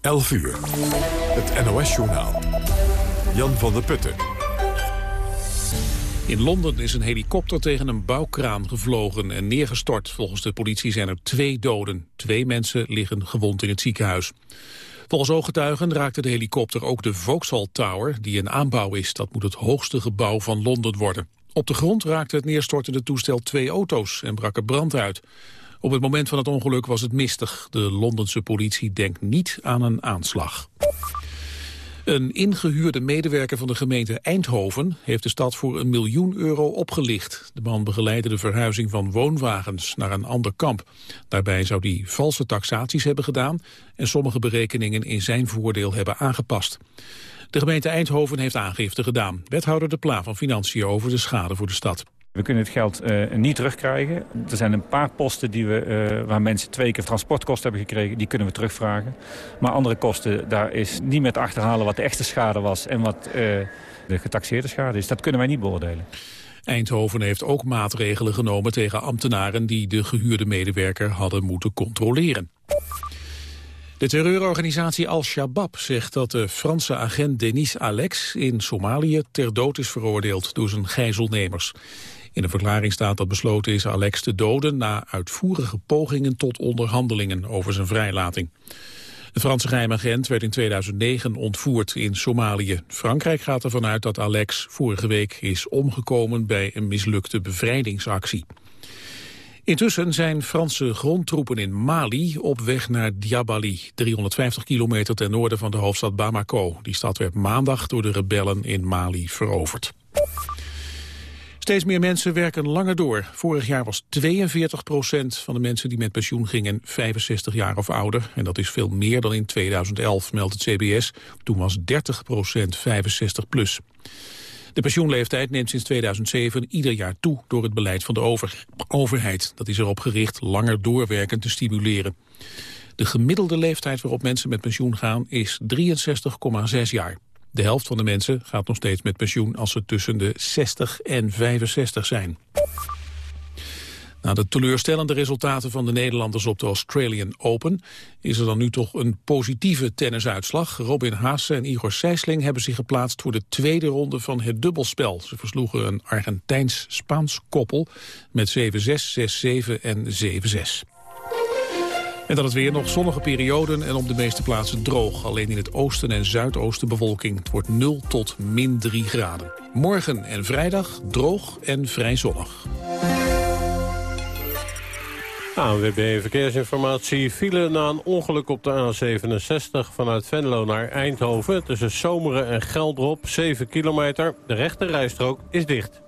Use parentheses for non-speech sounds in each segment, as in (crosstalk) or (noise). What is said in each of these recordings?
11 uur. Het NOS-journaal. Jan van der Putten. In Londen is een helikopter tegen een bouwkraan gevlogen en neergestort. Volgens de politie zijn er twee doden. Twee mensen liggen gewond in het ziekenhuis. Volgens ooggetuigen raakte de helikopter ook de Vauxhall Tower, die een aanbouw is. Dat moet het hoogste gebouw van Londen worden. Op de grond raakte het neerstortende toestel twee auto's en brak er brand uit. Op het moment van het ongeluk was het mistig. De Londense politie denkt niet aan een aanslag. Een ingehuurde medewerker van de gemeente Eindhoven heeft de stad voor een miljoen euro opgelicht. De man begeleidde de verhuizing van woonwagens naar een ander kamp. Daarbij zou hij valse taxaties hebben gedaan en sommige berekeningen in zijn voordeel hebben aangepast. De gemeente Eindhoven heeft aangifte gedaan. Wethouder De Pla van Financiën over de schade voor de stad. We kunnen het geld uh, niet terugkrijgen. Er zijn een paar posten die we, uh, waar mensen twee keer transportkosten hebben gekregen. Die kunnen we terugvragen. Maar andere kosten, daar is niet met achterhalen wat de echte schade was... en wat uh, de getaxeerde schade is. Dat kunnen wij niet beoordelen. Eindhoven heeft ook maatregelen genomen tegen ambtenaren... die de gehuurde medewerker hadden moeten controleren. De terreurorganisatie Al-Shabaab zegt dat de Franse agent Denis Alex in Somalië ter dood is veroordeeld door zijn gijzelnemers. In de verklaring staat dat besloten is Alex te doden na uitvoerige pogingen tot onderhandelingen over zijn vrijlating. De Franse geheimagent werd in 2009 ontvoerd in Somalië. Frankrijk gaat ervan uit dat Alex vorige week is omgekomen bij een mislukte bevrijdingsactie. Intussen zijn Franse grondtroepen in Mali op weg naar Diabali, 350 kilometer ten noorden van de hoofdstad Bamako. Die stad werd maandag door de rebellen in Mali veroverd. Steeds meer mensen werken langer door. Vorig jaar was 42 procent van de mensen die met pensioen gingen 65 jaar of ouder. En dat is veel meer dan in 2011, meldt het CBS. Toen was 30 procent 65 plus. De pensioenleeftijd neemt sinds 2007 ieder jaar toe door het beleid van de over overheid. Dat is erop gericht langer doorwerken te stimuleren. De gemiddelde leeftijd waarop mensen met pensioen gaan is 63,6 jaar. De helft van de mensen gaat nog steeds met pensioen als ze tussen de 60 en 65 zijn. Na de teleurstellende resultaten van de Nederlanders op de Australian Open... is er dan nu toch een positieve tennisuitslag. Robin Haase en Igor Sijsling hebben zich geplaatst... voor de tweede ronde van het dubbelspel. Ze versloegen een Argentijns-Spaans koppel met 7-6, 6-7 en 7-6. En dan het weer nog zonnige perioden en op de meeste plaatsen droog. Alleen in het oosten en zuidoosten bewolking. Het wordt 0 tot min 3 graden. Morgen en vrijdag droog en vrij zonnig. ANWB Verkeersinformatie file na een ongeluk op de A67 vanuit Venlo naar Eindhoven. Tussen Zomeren en Geldrop, 7 kilometer. De rechte rijstrook is dicht.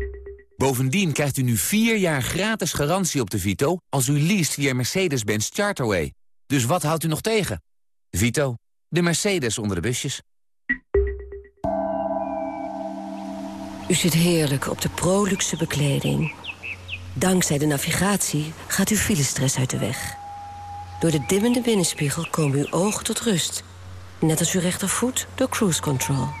Bovendien krijgt u nu vier jaar gratis garantie op de Vito... als u leest via Mercedes-Benz Charterway. Dus wat houdt u nog tegen? Vito, de Mercedes onder de busjes. U zit heerlijk op de Proluxe bekleding. Dankzij de navigatie gaat uw filestress uit de weg. Door de dimmende binnenspiegel komen uw ogen tot rust. Net als uw rechtervoet door cruise control.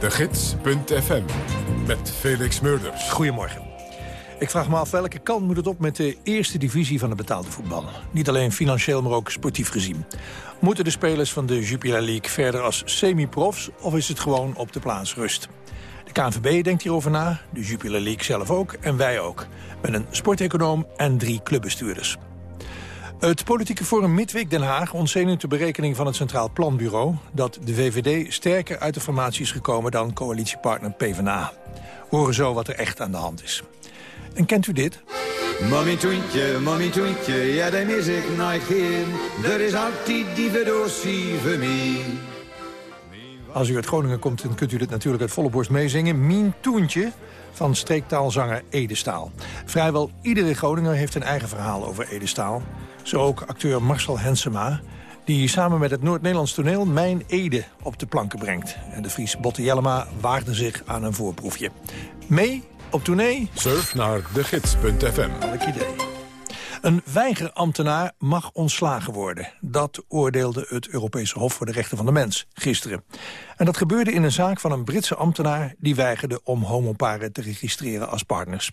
de gids.fm. Met Felix Murders. Goedemorgen. Ik vraag me af welke kant moet het op met de eerste divisie van het betaalde voetbal. Niet alleen financieel, maar ook sportief gezien. Moeten de spelers van de Jupiler League verder als semi-profs... of is het gewoon op de plaats rust? De KNVB denkt hierover na, de Jupiler League zelf ook en wij ook. Met een sporteconoom en drie clubbestuurders. Het politieke forum Midweek Den Haag ontzenuwt de berekening van het Centraal Planbureau... dat de VVD sterker uit de formatie is gekomen dan coalitiepartner PvdA. Horen zo wat er echt aan de hand is. En kent u dit? Mommy toentje, mommy toentje, ja, daar mis ik nooit. Er is altijd die verdosie voor. Als u uit Groningen komt, dan kunt u dit natuurlijk uit volle borst meezingen. Mien Toentje van streektaalzanger Edestaal. Vrijwel iedere Groninger heeft een eigen verhaal over Edestaal. Zo ook acteur Marcel Hensema, die samen met het Noord-Nederlands toneel Mijn Ede op de planken brengt. En de Fries Botte Jellema waarde zich aan een voorproefje. Mee op tournee? Surf naar degids.fm. Idee. Een weigerambtenaar mag ontslagen worden. Dat oordeelde het Europese Hof voor de Rechten van de Mens gisteren. En dat gebeurde in een zaak van een Britse ambtenaar... die weigerde om homoparen te registreren als partners.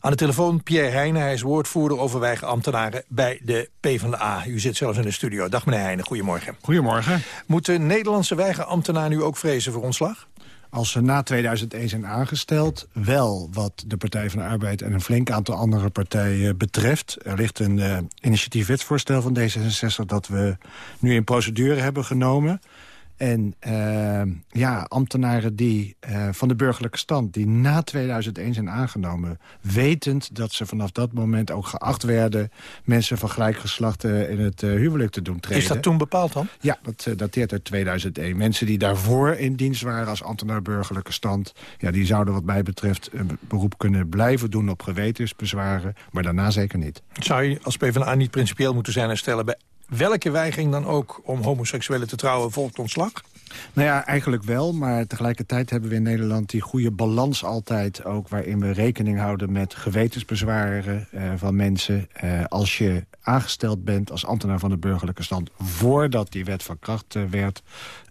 Aan de telefoon Pierre Heijnen, hij is woordvoerder over weigerambtenaren bij de PvdA. U zit zelfs in de studio. Dag meneer Heijnen, goedemorgen. Goedemorgen. Moet de Nederlandse weigerambtenaar nu ook vrezen voor ontslag? Als ze na 2001 zijn aangesteld, wel wat de Partij van de Arbeid... en een flink aantal andere partijen betreft. Er ligt een uh, initiatief wetsvoorstel van D66 dat we nu in procedure hebben genomen... En uh, ja, ambtenaren die uh, van de burgerlijke stand... die na 2001 zijn aangenomen... wetend dat ze vanaf dat moment ook geacht werden... mensen van gelijk geslacht in het uh, huwelijk te doen treden. Is dat toen bepaald dan? Ja, dat dateert uit 2001. Mensen die daarvoor in dienst waren als ambtenaar burgerlijke stand... Ja, die zouden wat mij betreft een beroep kunnen blijven doen op gewetensbezwaren... maar daarna zeker niet. Zou je als PvdA niet principieel moeten zijn en stellen... bij welke weigering dan ook om homoseksuelen te trouwen volgt ontslag? Nou ja, eigenlijk wel, maar tegelijkertijd hebben we in Nederland die goede balans altijd ook... waarin we rekening houden met gewetensbezwaren uh, van mensen. Uh, als je aangesteld bent als ambtenaar van de burgerlijke stand... voordat die wet van kracht uh, werd,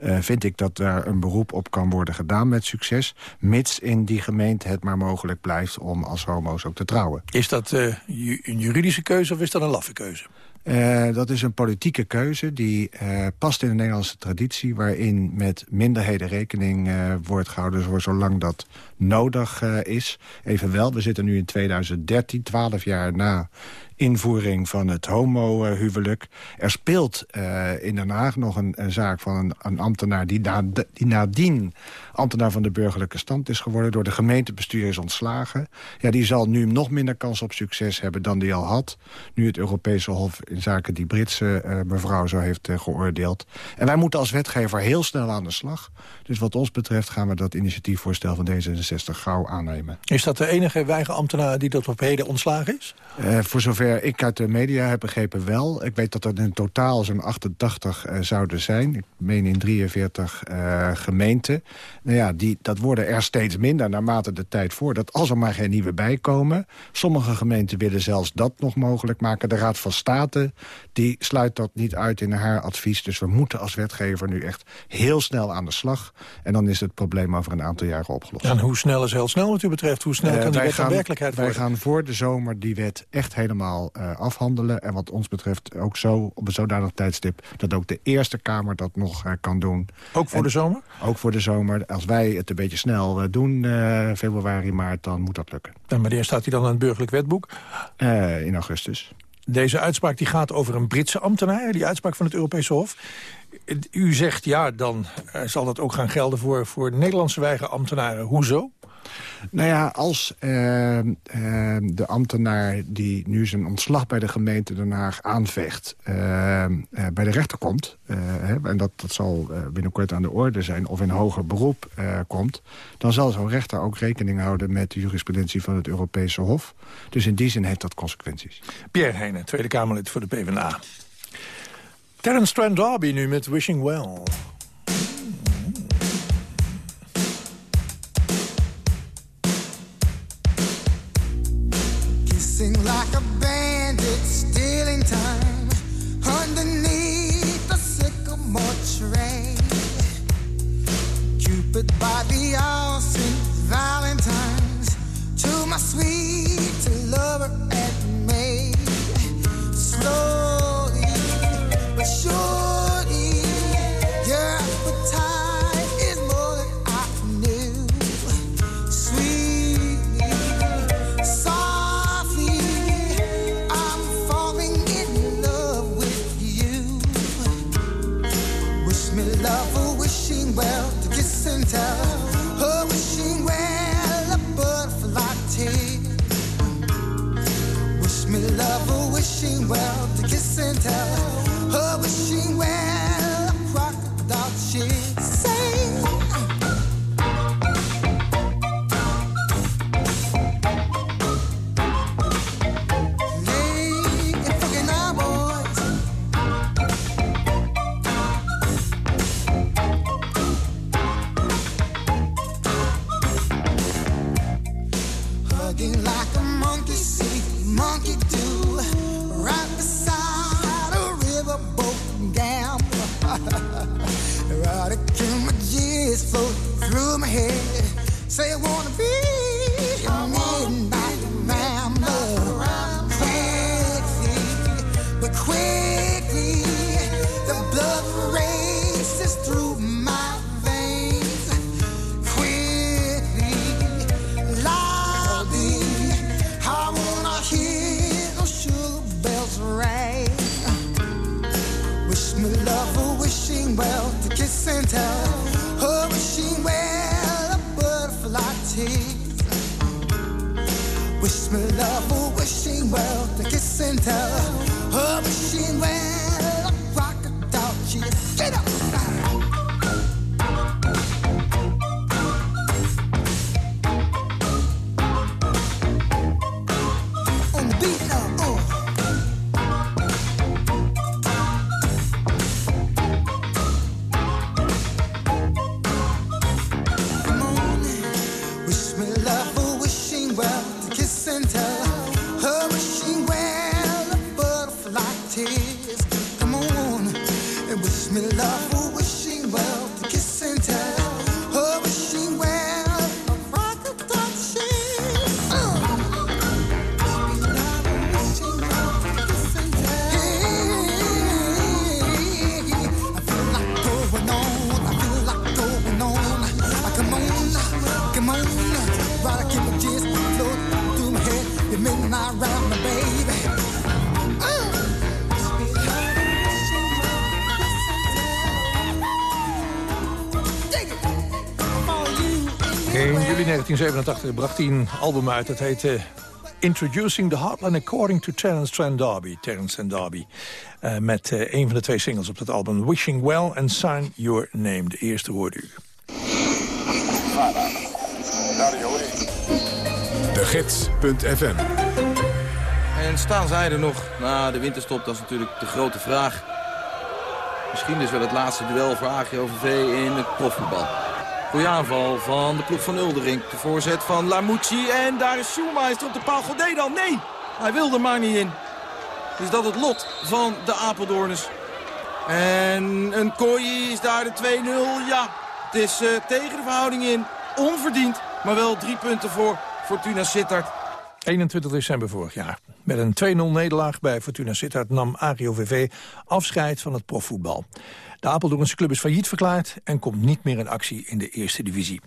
vind ik dat daar een beroep op kan worden gedaan met succes. Mits in die gemeente het maar mogelijk blijft om als homo's ook te trouwen. Is dat een juridische keuze of is dat een laffe keuze? Uh, dat is een politieke keuze die uh, past in de Nederlandse traditie... waarin met minderheden rekening uh, wordt gehouden... voor zolang dat nodig is. Evenwel, we zitten nu in 2013, 12 jaar na invoering van het homohuwelijk. Er speelt uh, in Den Haag nog een, een zaak van een, een ambtenaar... Die, na, die nadien ambtenaar van de burgerlijke stand is geworden... door de gemeentebestuur is ontslagen. Ja, die zal nu nog minder kans op succes hebben dan die al had. Nu het Europese Hof in zaken die Britse uh, mevrouw zo heeft uh, geoordeeld. En wij moeten als wetgever heel snel aan de slag. Dus wat ons betreft gaan we dat initiatiefvoorstel van D66 gauw aannemen. Is dat de enige weigerambtenaar die tot op heden ontslagen is? Voor zover ik uit de media heb begrepen wel. Ik weet dat er in totaal zo'n 88 uh, zouden zijn. Ik meen in 43 uh, gemeenten. Nou ja, die, dat worden er steeds minder naarmate de tijd voordat. Als er maar geen nieuwe bijkomen. Sommige gemeenten willen zelfs dat nog mogelijk maken. De Raad van State die sluit dat niet uit in haar advies. Dus we moeten als wetgever nu echt heel snel aan de slag. En dan is het probleem over een aantal jaren opgelost. En hoe snel is heel snel wat u betreft? Hoe snel kan die wet gaan, werkelijkheid worden? Wij gaan voor de zomer die wet echt helemaal uh, afhandelen. En wat ons betreft ook zo op een zodanig tijdstip... dat ook de Eerste Kamer dat nog uh, kan doen. Ook voor en, de zomer? Ook voor de zomer. Als wij het een beetje snel uh, doen, februari, maart, dan moet dat lukken. En wanneer staat hij dan in het burgerlijk wetboek? in augustus. Deze uitspraak die gaat over een Britse ambtenaar, die uitspraak van het Europese Hof. U zegt, ja, dan zal dat ook gaan gelden voor, voor Nederlandse weigerambtenaren. Hoezo? Nou ja, als uh, uh, de ambtenaar die nu zijn ontslag bij de gemeente Den Haag aanvecht... Uh, bij de rechter komt, hè, en dat, dat zal binnenkort aan de orde zijn... of in hoger beroep komt... dan zal zo'n rechter ook rekening houden met de jurisprudentie van het Europese Hof. Dus in die zin heeft dat consequenties. Pierre Heijnen, Tweede Kamerlid voor de PvdA. Terence Trent D'Arby nu met Wishing Well. like a bandit stealing time underneath the sycamore tree. Cupid the all Valentine's to my sweet lover and. Slowly but surely. Erotic images float through my head. Say I wanna me love or wishing well to kiss and tell. Oh, wishing well 1987 bracht hij een album uit. Dat heette Introducing the Heartland According to Terence Trent D'Arby. Terence Trent D'Arby. Eh, met eh, een van de twee singles op dat album. Wishing Well and Sign Your Name. De eerste hoorde u. De Gids.fm En staan zij er nog na de winterstop? Dat is natuurlijk de grote vraag. Misschien is wel het laatste duel voor AGOVV in het profvoetbal. Goeie aanval van de ploeg van Uldering. De voorzet van Lamucci. En daar is Schulmeister op de paal. Godet dan. Nee, hij wilde maar niet in. Is dat het lot van de Apeldoorners? En een kooi is daar de 2-0. Ja, het is eh, tegen de verhouding in. Onverdiend, maar wel drie punten voor Fortuna Sittard. 21 december vorig jaar. Met een 2-0 nederlaag bij Fortuna Sittard nam AGOVV afscheid van het profvoetbal. De Apeldoornse club is failliet verklaard en komt niet meer in actie in de eerste divisie.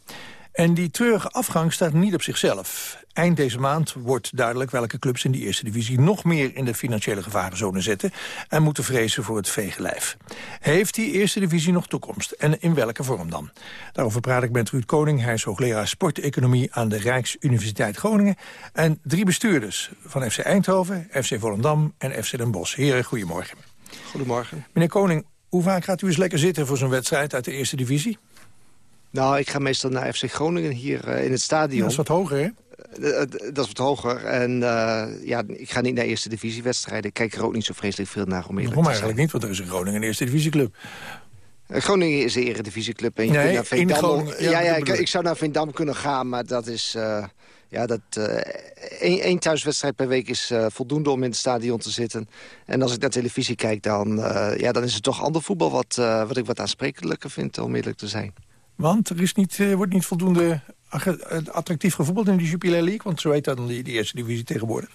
En die treurige afgang staat niet op zichzelf. Eind deze maand wordt duidelijk welke clubs in die eerste divisie... nog meer in de financiële gevarenzone zitten... en moeten vrezen voor het veegelijf. Heeft die eerste divisie nog toekomst? En in welke vorm dan? Daarover praat ik met Ruud Koning. Hij is hoogleraar sporteconomie aan de Rijksuniversiteit Groningen. En drie bestuurders van FC Eindhoven, FC Volendam en FC Den Bosch. Heren, goedemorgen. Goedemorgen. Meneer Koning, hoe vaak gaat u eens lekker zitten voor zo'n wedstrijd uit de eerste divisie? Nou, ik ga meestal naar FC Groningen hier eh, in het stadion. Dat is wat hoger, hè? Eh, eh, dat is wat hoger. En ja, ik ga niet naar eerste divisiewedstrijden. Ik kijk er ook niet zo vreselijk veel naar om Waarom eigenlijk niet? Want er is in Groningen een eerste divisieclub. Groningen is de eredivisieclub. En je Nee, kunt naar Veendam, ja, ja, ik, zou naar Veendam kunnen gaan, maar dat is... ja, dat, één, thuiswedstrijd per week is voldoende om in het stadion te zitten. En als ik naar televisie kijk, dan, ja, dan is het toch ander voetbal... wat, wat ik wat aansprekelijker vind, om eerlijk te zijn. Want er is niet, eh, wordt niet voldoende attractief gevoetbald in de Jupiler League? Want zo heet dat dan die, die eerste divisie tegenwoordig.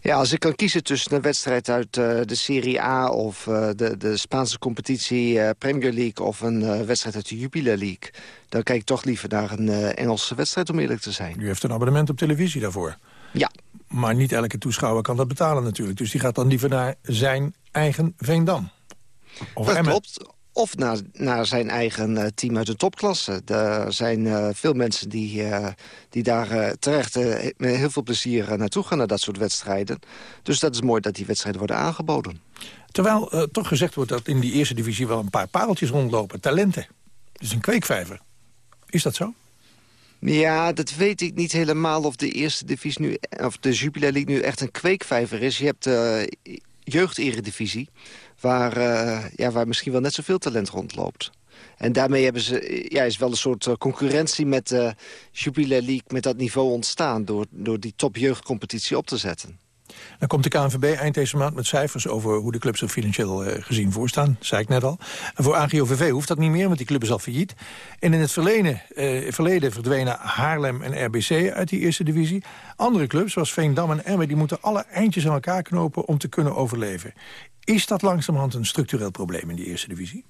Ja, als ik kan kiezen tussen een wedstrijd uit uh, de Serie A... of uh, de, de Spaanse competitie uh, Premier League... of een wedstrijd uit de Jupiler League... dan kijk ik toch liever naar een Engelse wedstrijd, om eerlijk te zijn. U heeft een abonnement op televisie daarvoor? Ja. Maar niet elke toeschouwer kan dat betalen natuurlijk. Dus die gaat dan liever naar zijn eigen Veendam. Of dat klopt of naar, naar zijn eigen uh, team uit de topklasse. Er zijn uh, veel mensen die, uh, die daar terecht met heel veel plezier naartoe gaan... naar dat soort wedstrijden. Dus dat is mooi dat die wedstrijden worden aangeboden. Terwijl toch gezegd wordt dat in die eerste divisie... wel een paar pareltjes rondlopen, talenten. Dus een kweekvijver. Is dat zo? Ja, dat weet ik niet helemaal of de eerste divisie nu... of de Jupiler League nu echt een kweekvijver is. Je hebt jeugd-eredivisie waar, uh, ja, waar misschien wel net zoveel talent rondloopt. En daarmee hebben ze, ja, is wel een soort eh, concurrentie met de Jupiler League... met dat niveau ontstaan door, door die topjeugdcompetitie op te zetten. Dan komt de KNVB eind deze maand met cijfers over hoe de clubs er financieel uh, gezien voorstaan. zei ik net al. En voor AGOVV hoeft dat niet meer, want die club is al failliet. En in het verleden, uh, verleden verdwenen Haarlem en RBC uit die eerste divisie. Andere clubs, zoals Veendam en Emmen, die moeten alle eindjes aan elkaar knopen om te kunnen overleven. Is dat langzamerhand een structureel probleem in die eerste divisie?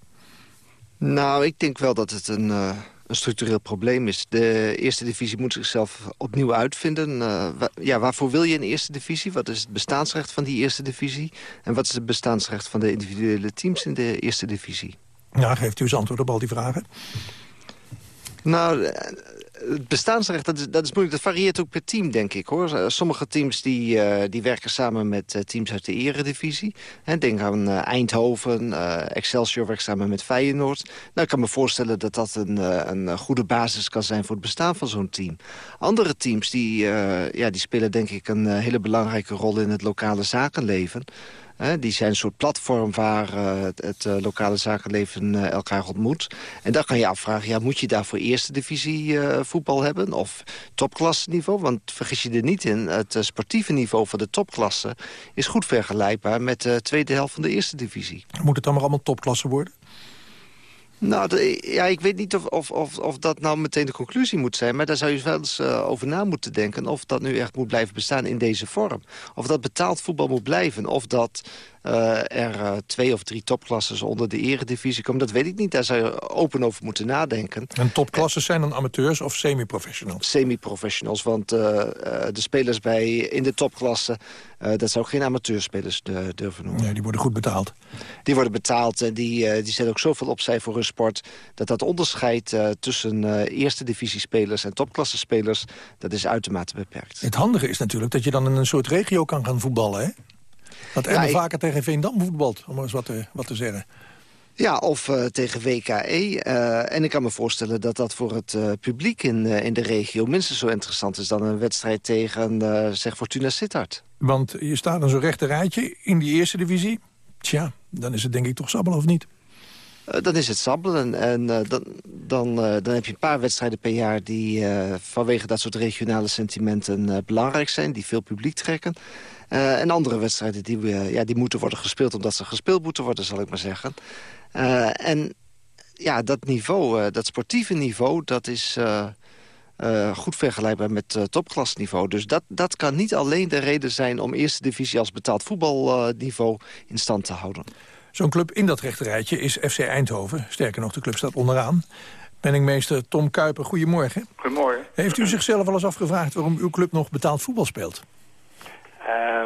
Nou, ik denk wel dat het een, uh, een structureel probleem is. De eerste divisie moet zichzelf opnieuw uitvinden. Uh, ja, waarvoor wil je een eerste divisie? Wat is het bestaansrecht van die eerste divisie? En wat is het bestaansrecht van de individuele teams in de eerste divisie? Nou, geeft u eens antwoord op al die vragen. Nou, het bestaansrecht, dat is, dat is moeilijk. Dat varieert ook per team, denk ik. hoor. Eh, sommige teams die, uh, die werken samen met uh, teams uit de eredivisie. He, denk aan uh, Eindhoven, Excelsior werkt samen met Feyenoord. Nou, ik kan me voorstellen dat dat een, een goede basis kan zijn... voor het bestaan van zo'n team. Andere teams die, ja, die spelen denk ik een hele belangrijke rol... in het lokale zakenleven die zijn een soort platform waar uh, het, uh, lokale zakenleven uh, elkaar ontmoet. En dan kan je afvragen, ja, moet je daarvoor eerste divisie voetbal hebben? Of topklasse niveau? Want vergis je er niet in, het sportieve niveau van de topklasse... is goed vergelijkbaar met de tweede helft van de eerste divisie. Moet het dan maar allemaal topklasse worden? Nou, ja, ik weet niet of, of, of, dat nou meteen de conclusie moet zijn... maar daar zou je wel eens uh, over na moeten denken... of dat nu echt moet blijven bestaan in deze vorm. Of dat betaald voetbal moet blijven. Of dat uh, er uh, twee of drie topklasses onder de eredivisie komen. Dat weet ik niet. Daar zou je open over moeten nadenken. En topklasses zijn dan amateurs of semi-professionals? Semi-professionals, want uh, de spelers bij, in de topklasse... dat zou geen amateurspelers durven noemen. Nee, die worden goed betaald. Die worden betaald en die, die zetten ook zoveel opzij voor hun sport... dat dat onderscheid tussen eerste divisiespelers en topklasse spelers... dat is uitermate beperkt. Het handige is natuurlijk dat je dan in een soort regio kan gaan voetballen, hè? Dat Emmen ja, vaker tegen Veendam voetbalt, om eens wat te, wat te zeggen. Ja, of uh, tegen WKE. Uh, en ik kan me voorstellen dat dat voor het uh, publiek in, in de regio... minstens zo interessant is dan een wedstrijd tegen zeg Fortuna Sittard. Want je staat dan zo'n rechte rijtje in die eerste divisie. Tja, dan is het denk ik toch sabbelen of niet? dan is het sabbelen. En dan, dan, dan heb je een paar wedstrijden per jaar... die vanwege dat soort regionale sentimenten belangrijk zijn... die veel publiek trekken. Uh, en andere wedstrijden die, uh, ja, die moeten worden gespeeld omdat ze gespeeld moeten worden, zal ik maar zeggen. Uh, en ja, dat niveau, dat sportieve niveau, dat is goed vergelijkbaar met topklasniveau. Dus dat, dat kan niet alleen de reden zijn om eerste divisie als betaald voetbalniveau in stand te houden. Zo'n club in dat rechterrijtje is FC Eindhoven. Sterker nog, de club staat onderaan. Penningmeester Tom Kuiper, goedemorgen. Goedemorgen. Heeft u zichzelf wel eens afgevraagd waarom uw club nog betaald voetbal speelt? Uh,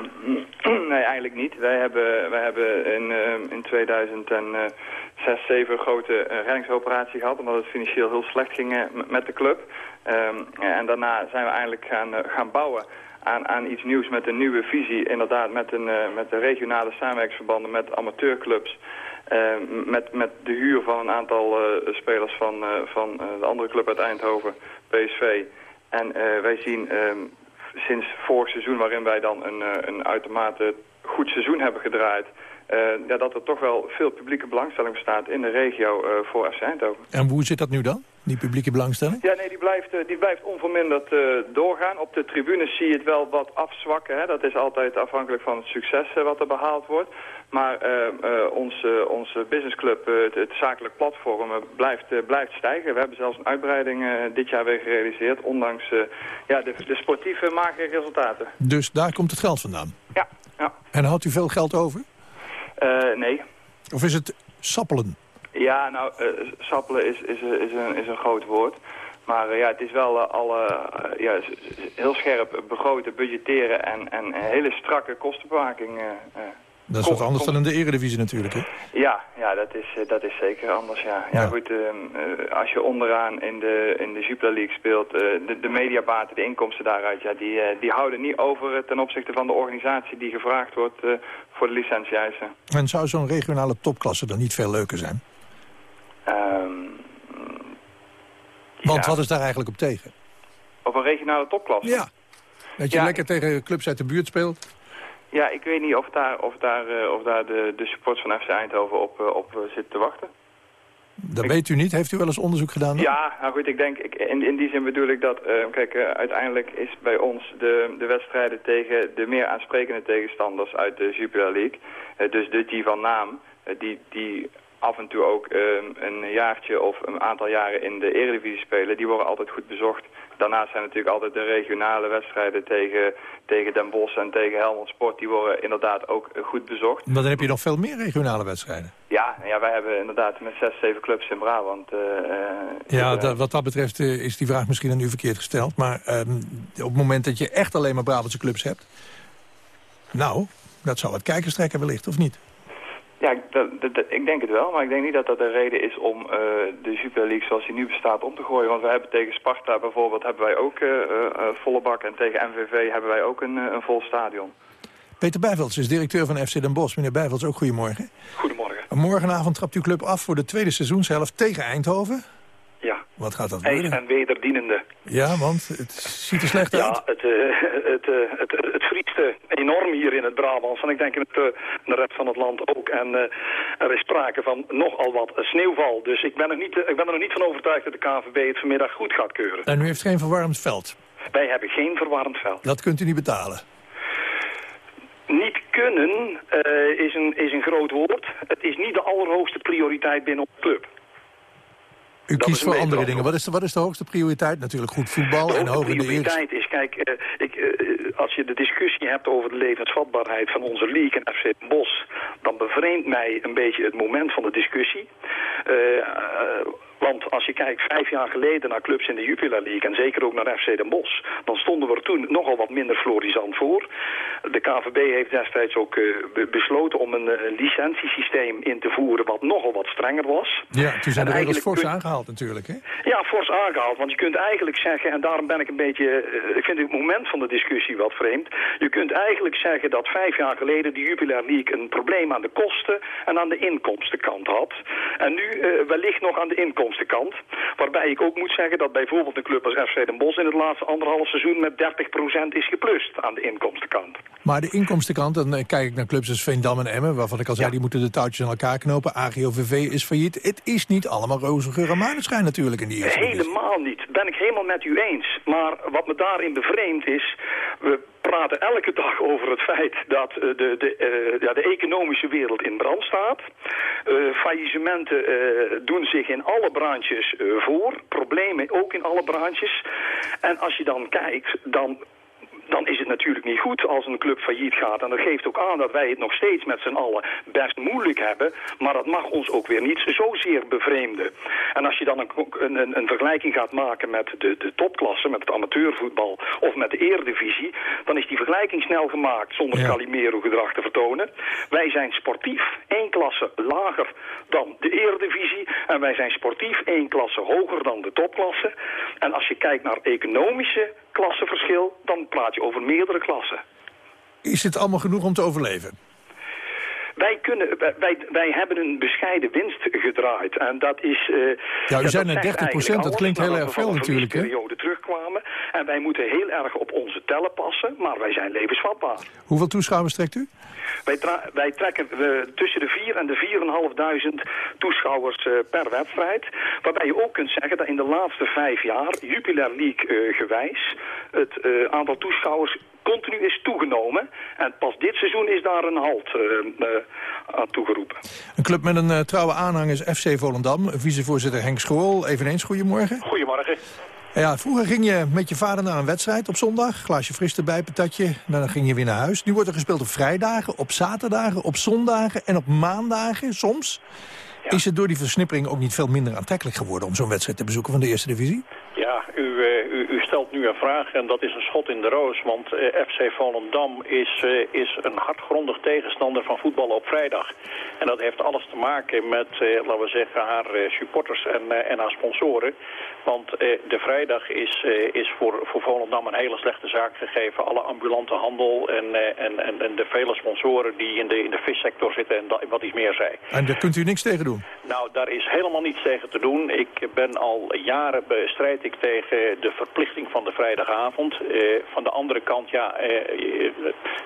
(clears throat) nee, eigenlijk niet. Wij hebben, wij hebben in, uh, in 2006, 7 een grote uh, reddingsoperatie gehad... omdat het financieel heel slecht ging met de club. Um, en daarna zijn we eigenlijk gaan, gaan bouwen aan, aan iets nieuws met een nieuwe visie. Inderdaad met, een, met de regionale samenwerkingsverbanden met amateurclubs... Ehm, met, met de huur van een aantal spelers van, van de andere club uit Eindhoven, PSV... En wij zien sinds vorig seizoen waarin wij dan een, eh, een uitermate goed seizoen hebben gedraaid... ja, dat er toch wel veel publieke belangstelling bestaat in de regio eh, voor FC Eindhoven. En hoe zit dat nu dan, die publieke belangstelling? Ja, nee, die blijft, eh, die blijft onverminderd eh, doorgaan. Op de tribunes zie je het wel wat afzwakken. Hè. Dat is altijd afhankelijk van het succes eh, wat er behaald wordt. Maar eh, eh, onze, onze businessclub, eh, het, het zakelijk platform, eh, blijft, eh, blijft stijgen. We hebben zelfs een uitbreiding eh, dit jaar weer gerealiseerd, ondanks eh, ja, de, de sportieve magere resultaten. Dus daar komt het geld vandaan? Ja. ja. En houdt u veel geld over? Eh, nee. Of is het sappelen? Ja, nou, eh, sappelen is, is, is, een, is een groot woord. Maar eh, ja, het is wel alle, ja, heel scherp begroten, budgetteren en, en hele strakke kostenbewaking. Dat is wat anders dan in de eredivisie natuurlijk, hè? Ja, ja dat, is, eh, dat is zeker anders, ja. Ja, Ja. goed, ehm, eh, als je onderaan in de, in de Jupiler League speelt, eh, de, de mediabaten, de inkomsten daaruit, ja, die, die houden niet over ten opzichte van de organisatie die gevraagd wordt voor de licentie-eisen. En zou zo'n regionale topklasse dan niet veel leuker zijn? Ehm, Want Ja. wat is daar eigenlijk op tegen? op een regionale topklasse? Ja. Dat je Ja. lekker tegen clubs uit de buurt speelt? Ja, ik weet niet of daar, of daar, eh, of daar de, de supports van FC Eindhoven op, eh, op eh, zit te wachten. Dat weet u niet. Heeft u wel eens onderzoek gedaan? dan? Ja, nou goed, ik denk, ik, in, in die zin bedoel ik dat, kijk, uiteindelijk is bij ons de, de wedstrijden tegen de meer aansprekende tegenstanders uit de Jupiler League, dus de die van naam, die, die af en toe ook een jaartje of een aantal jaren in de Eredivisie spelen, die worden altijd goed bezocht. Daarnaast zijn natuurlijk altijd de regionale wedstrijden tegen, tegen Den Bosch en tegen Helmond Sport, die worden inderdaad ook eh, goed bezocht. Maar dan heb je nog veel meer regionale wedstrijden. Ja, ja, wij hebben inderdaad met zes, zeven clubs in Brabant. eh, eh, Ja, da- wat dat betreft eh, is die vraag misschien aan u verkeerd gesteld. Maar ehm, op het moment dat je echt alleen maar Brabantse clubs hebt... Nou, dat zou wat kijkers trekken wellicht, of niet? Ja, dat, dat- dat- ik denk het wel, maar ik denk niet dat dat de reden is om eh, de Super League zoals die nu bestaat om te gooien. Want we hebben tegen Sparta bijvoorbeeld hebben wij ook eh, volle bak en tegen MVV hebben wij ook een, een vol stadion. Peter Bijvelds is directeur van FC Den Bosch. Meneer Bijvelds, ook goedemorgen. Goedemorgen. Morgenavond trapt uw club af voor de tweede seizoenshelft tegen Eindhoven. Ja, Wat gaat dat worden? en wederdienende. Ja, want het ziet er slecht uit. Ja, (laughs) het, het, het, het, het enorm hier in het Brabants. En ik denk in, het, eh, in de rest van het land ook. En eh, er is sprake van nogal wat sneeuwval. Dus ik ben, er niet, eh, ik ben er nog niet van overtuigd dat de KVB het vanmiddag goed gaat keuren. En u heeft geen verwarmd veld. Wij hebben geen verwarmd veld. Dat kunt u niet betalen. Niet kunnen is, een, is een groot woord. Het is niet de allerhoogste prioriteit binnen onze club. U kiest voor andere dingen. Wat is, de, wat is de hoogste prioriteit? Natuurlijk goed voetbal De en hoog in de eerste. prioriteit is, kijk, eh, ik, eh, als je de discussie hebt over de levensvatbaarheid van onze league en FC Bosch, dan bevreemdt mij een beetje het moment van de discussie. Eh, want als je kijkt vijf jaar geleden naar clubs in de Jupiler League en zeker ook naar FC Den Bosch, dan stonden we er toen nogal wat minder florisant voor. De KVB heeft destijds ook eh, be- besloten om een eh, licentiesysteem in te voeren wat nogal wat strenger was. Ja, toen zijn de regels eigenlijk fors kun- aangehaald natuurlijk. Hè? ja, fors aangehaald. Want je kunt eigenlijk zeggen, en daarom ben ik een beetje... eh, ik vind het moment van de discussie wat vreemd. Je kunt eigenlijk zeggen dat vijf jaar geleden de Jupiler League een probleem aan de kosten en aan de inkomstenkant had. En nu wellicht nog aan de inkomstenkant. Waarbij ik ook moet zeggen dat bijvoorbeeld een club als FC Den Bosch in het laatste anderhalf seizoen met 30% is geplust aan de inkomstenkant. Maar de inkomstenkant, dan eh, kijk ik naar clubs als Veendam en Emmen... waarvan ik al zei, die moeten de touwtjes aan elkaar knopen. AGOVV is failliet. Het is niet allemaal roze geur en maneschijn natuurlijk in die eerste. Helemaal niet. Ben ik helemaal met u eens. Maar wat me daarin bevreemdt is... we praten elke dag over het feit dat eh, de, de, eh, ja, de economische wereld in brand staat. Eh, faillissementen doen zich in alle branches voor. Problemen ook in alle branches. En als je dan kijkt, dan dan is het natuurlijk niet goed als een club failliet gaat. En dat geeft ook aan dat wij het nog steeds met z'n allen best moeilijk hebben. Maar dat mag ons ook weer niet zozeer bevreemden. En als je dan een, een, een- vergelijking gaat maken met de, de topklasse, met het amateurvoetbal of met de eredivisie, dan is die vergelijking snel gemaakt zonder Calimero-gedrag te vertonen. Wij zijn sportief één klasse lager dan de eredivisie. En wij zijn sportief één klasse hoger dan de topklasse. En als je kijkt naar economische klassenverschil, dan praat je over meerdere klassen. Is het allemaal genoeg om te overleven? Wij, kunnen, wij- wij, hebben een bescheiden winst gedraaid. En dat is... eh, Ja, u zei net zegt 30%, eigenlijk dat klinkt heel erg we veel natuurlijk, hè? verliesperiode terugkwamen. En wij moeten heel erg op onze tellen passen, maar wij zijn levensvatbaar. Hoeveel toeschouwers trekt u? Wij, wij trekken uh, tussen de 4 en de 4.500 toeschouwers uh, per wedstrijd. Waarbij je ook kunt zeggen dat in de laatste vijf jaar, Jupiler League uh, gewijs, het aantal toeschouwers continu is toegenomen. En pas dit seizoen is daar een halt aan toegeroepen. Een club met een trouwe aanhang is FC Volendam. Vicevoorzitter Henk School, eveneens goedemorgen. Goedemorgen. Ja, vroeger ging je met je vader naar een wedstrijd op zondag. Glaasje fris erbij, patatje. Dan ging je weer naar huis. Nu wordt er gespeeld op vrijdagen, op zaterdagen, op zondagen en op maandagen soms. Is het door die versnippering ook niet veel minder aantrekkelijk geworden... om zo'n wedstrijd te bezoeken van de Eerste Divisie? Ja, u, uh, u, stelt nu een vraag en dat is een schot in de roos. Want uh, FC Volendam is, uh, is een hardgrondig tegenstander van voetbal op vrijdag. En dat heeft alles te maken met, laten we zeggen, haar supporters en, en haar sponsoren. Want de vrijdag is, is voor, voor Volendam een hele slechte zaak gegeven. Alle ambulante handel en, en, en, en de vele sponsoren die in de, in de vissector zitten en wat iets meer zei. En daar kunt u niks tegen doen? Nou, daar is helemaal niets tegen te doen. Ik ben al jaren bestrijd ik tegen de verplichting van de vrijdagavond. Uh, van de andere kant, ja, uh,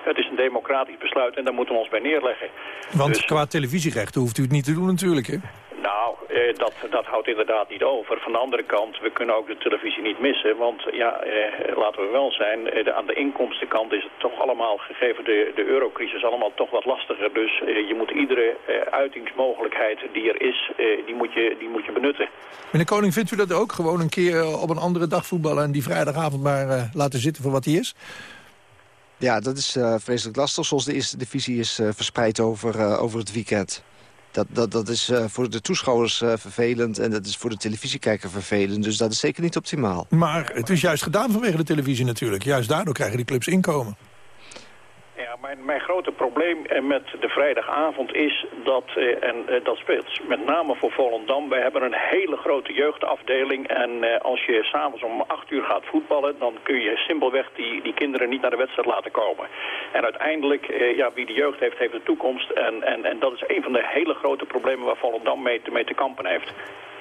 het is een democratisch besluit en daar moeten we ons bij neerleggen. Want dus... qua televisierechten hoeft u het niet te doen natuurlijk, hè? Nou, eh, dat, dat houdt inderdaad niet over. Van de andere kant, we kunnen ook de televisie niet missen. Want ja, eh, laten we wel zijn, eh, de, aan de inkomstenkant is het toch allemaal, gegeven de, de eurocrisis, allemaal toch wat lastiger. Dus eh, je moet iedere uitingsmogelijkheid die er is, eh, die, moet je, die moet je benutten. Meneer Koning, vindt u dat ook? Gewoon een keer op een andere dag voetballen en die vrijdagavond maar laten zitten voor wat hij is? Ja, dat is vreselijk lastig, zoals de eerste divisie is verspreid over, over het weekend. Dat, dat, dat is uh, voor de toeschouwers uh, vervelend en dat is voor de televisiekijker vervelend. Dus dat is zeker niet optimaal. Maar het is juist gedaan vanwege de televisie natuurlijk. Juist daardoor krijgen die clubs inkomen. Ja, mijn, mijn grote probleem eh, met de vrijdagavond is dat, eh, en eh, dat speelt met name voor Volendam, wij hebben een hele grote jeugdafdeling en als je s'avonds om acht uur gaat voetballen, dan kun je simpelweg die, die kinderen niet naar de wedstrijd laten komen. En uiteindelijk, ja, wie de jeugd heeft, heeft de toekomst en, en, en dat is een van de hele grote problemen waar Volendam mee, mee te kampen heeft.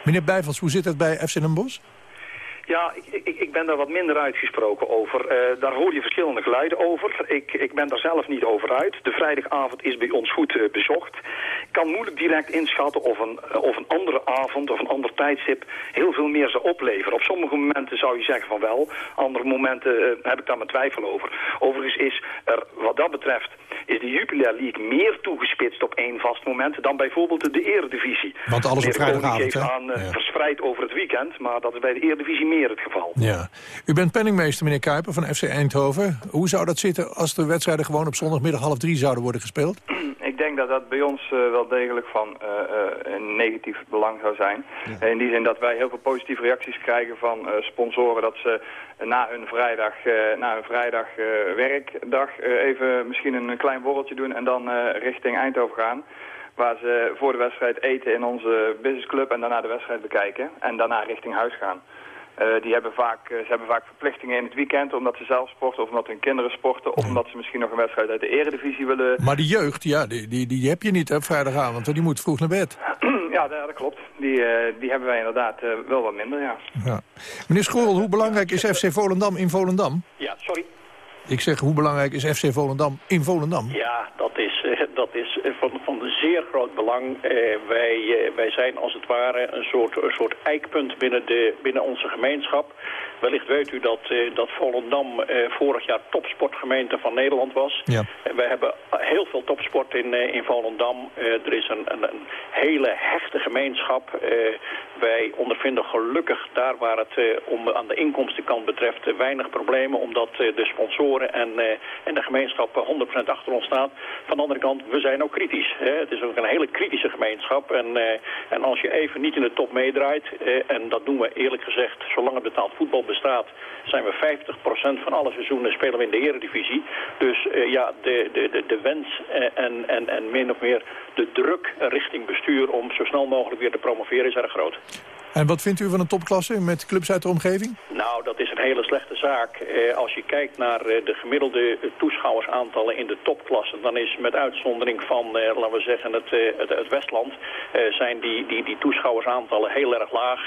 Meneer Bijvels, hoe zit het bij FC Den Bosch? Ja, ik, ik, ik, ben daar wat minder uitgesproken over. Uh, daar hoor je verschillende geluiden over. Ik, ik ben daar zelf niet over uit. De vrijdagavond is bij ons goed uh, bezocht. Ik kan moeilijk direct inschatten of een, uh, of een andere avond of een ander tijdstip heel veel meer zou opleveren. Op sommige momenten zou je zeggen van wel. Andere momenten heb ik daar mijn twijfel over. Overigens is er wat dat betreft is de Jupiler League meer toegespitst op één vast moment dan bijvoorbeeld de Eredivisie. Want alles op vrijdagavond, hè? aan ja. verspreid over het weekend, maar dat is bij de Eredivisie meer het geval. Ja. U bent penningmeester, meneer Kuiper, van FC Eindhoven. Hoe zou dat zitten als de wedstrijden gewoon op zondagmiddag half drie zouden worden gespeeld? (clears throat) Ik denk dat dat bij ons uh, wel degelijk van uh, uh, een negatief belang zou zijn. Ja. In die zin dat wij heel veel positieve reacties krijgen van sponsoren... dat ze na hun vrijdag, na hun vrijdag werkdag even misschien een klein borreltje doen... en dan richting Eindhoven gaan waar ze voor de wedstrijd eten in onze businessclub en daarna de wedstrijd bekijken. En daarna richting huis gaan. Uh, die hebben vaak, uh, ze hebben vaak verplichtingen in het weekend omdat ze zelf sporten of omdat hun kinderen sporten of omdat ze misschien nog een wedstrijd uit de eredivisie willen. Maar die jeugd, ja, die, die, die heb je niet op vrijdagavond, want die moet vroeg naar bed. (clears throat) ja, dat, klopt. Die, uh, die hebben wij inderdaad wel wat minder, ja. ja. Meneer School, hoe belangrijk is FC Volendam in Volendam? Ja, sorry. Ik zeg, hoe belangrijk is FC Volendam in Volendam? Ja, dat is, dat is van, van zeer groot belang. Eh, wij, eh, wij zijn als het ware een soort, een soort eikpunt binnen, de, binnen onze gemeenschap. Wellicht weet u dat, dat Volendam vorig jaar topsportgemeente van Nederland was. Ja. Wij hebben heel veel topsport in, in Volendam. er is een, een, een, hele hechte gemeenschap. wij ondervinden gelukkig daar waar het om aan de inkomstenkant betreft weinig problemen. Omdat de sponsoren en, en de gemeenschap 100% achter ons staan. Van de andere kant, we zijn ook kritisch. Hè. Het is ook een hele kritische gemeenschap. En, en als je even niet in de top meedraait, en dat doen we eerlijk gezegd, zolang het betaald voetbal bestaat, zijn we 50% van alle seizoenen spelen we in de eredivisie. Dus ja, de, de, de, wens en, en, en min of meer de druk richting bestuur om zo snel mogelijk weer te promoveren is erg groot. En wat vindt u van een topklasse met clubs uit de omgeving? Nou, dat is een hele slechte zaak. Eh, als je kijkt naar eh, de gemiddelde toeschouwersaantallen in de topklassen... dan is met uitzondering van, eh, laten we zeggen, het, het, het Westland... zijn zijn die, die, die toeschouwersaantallen heel erg laag.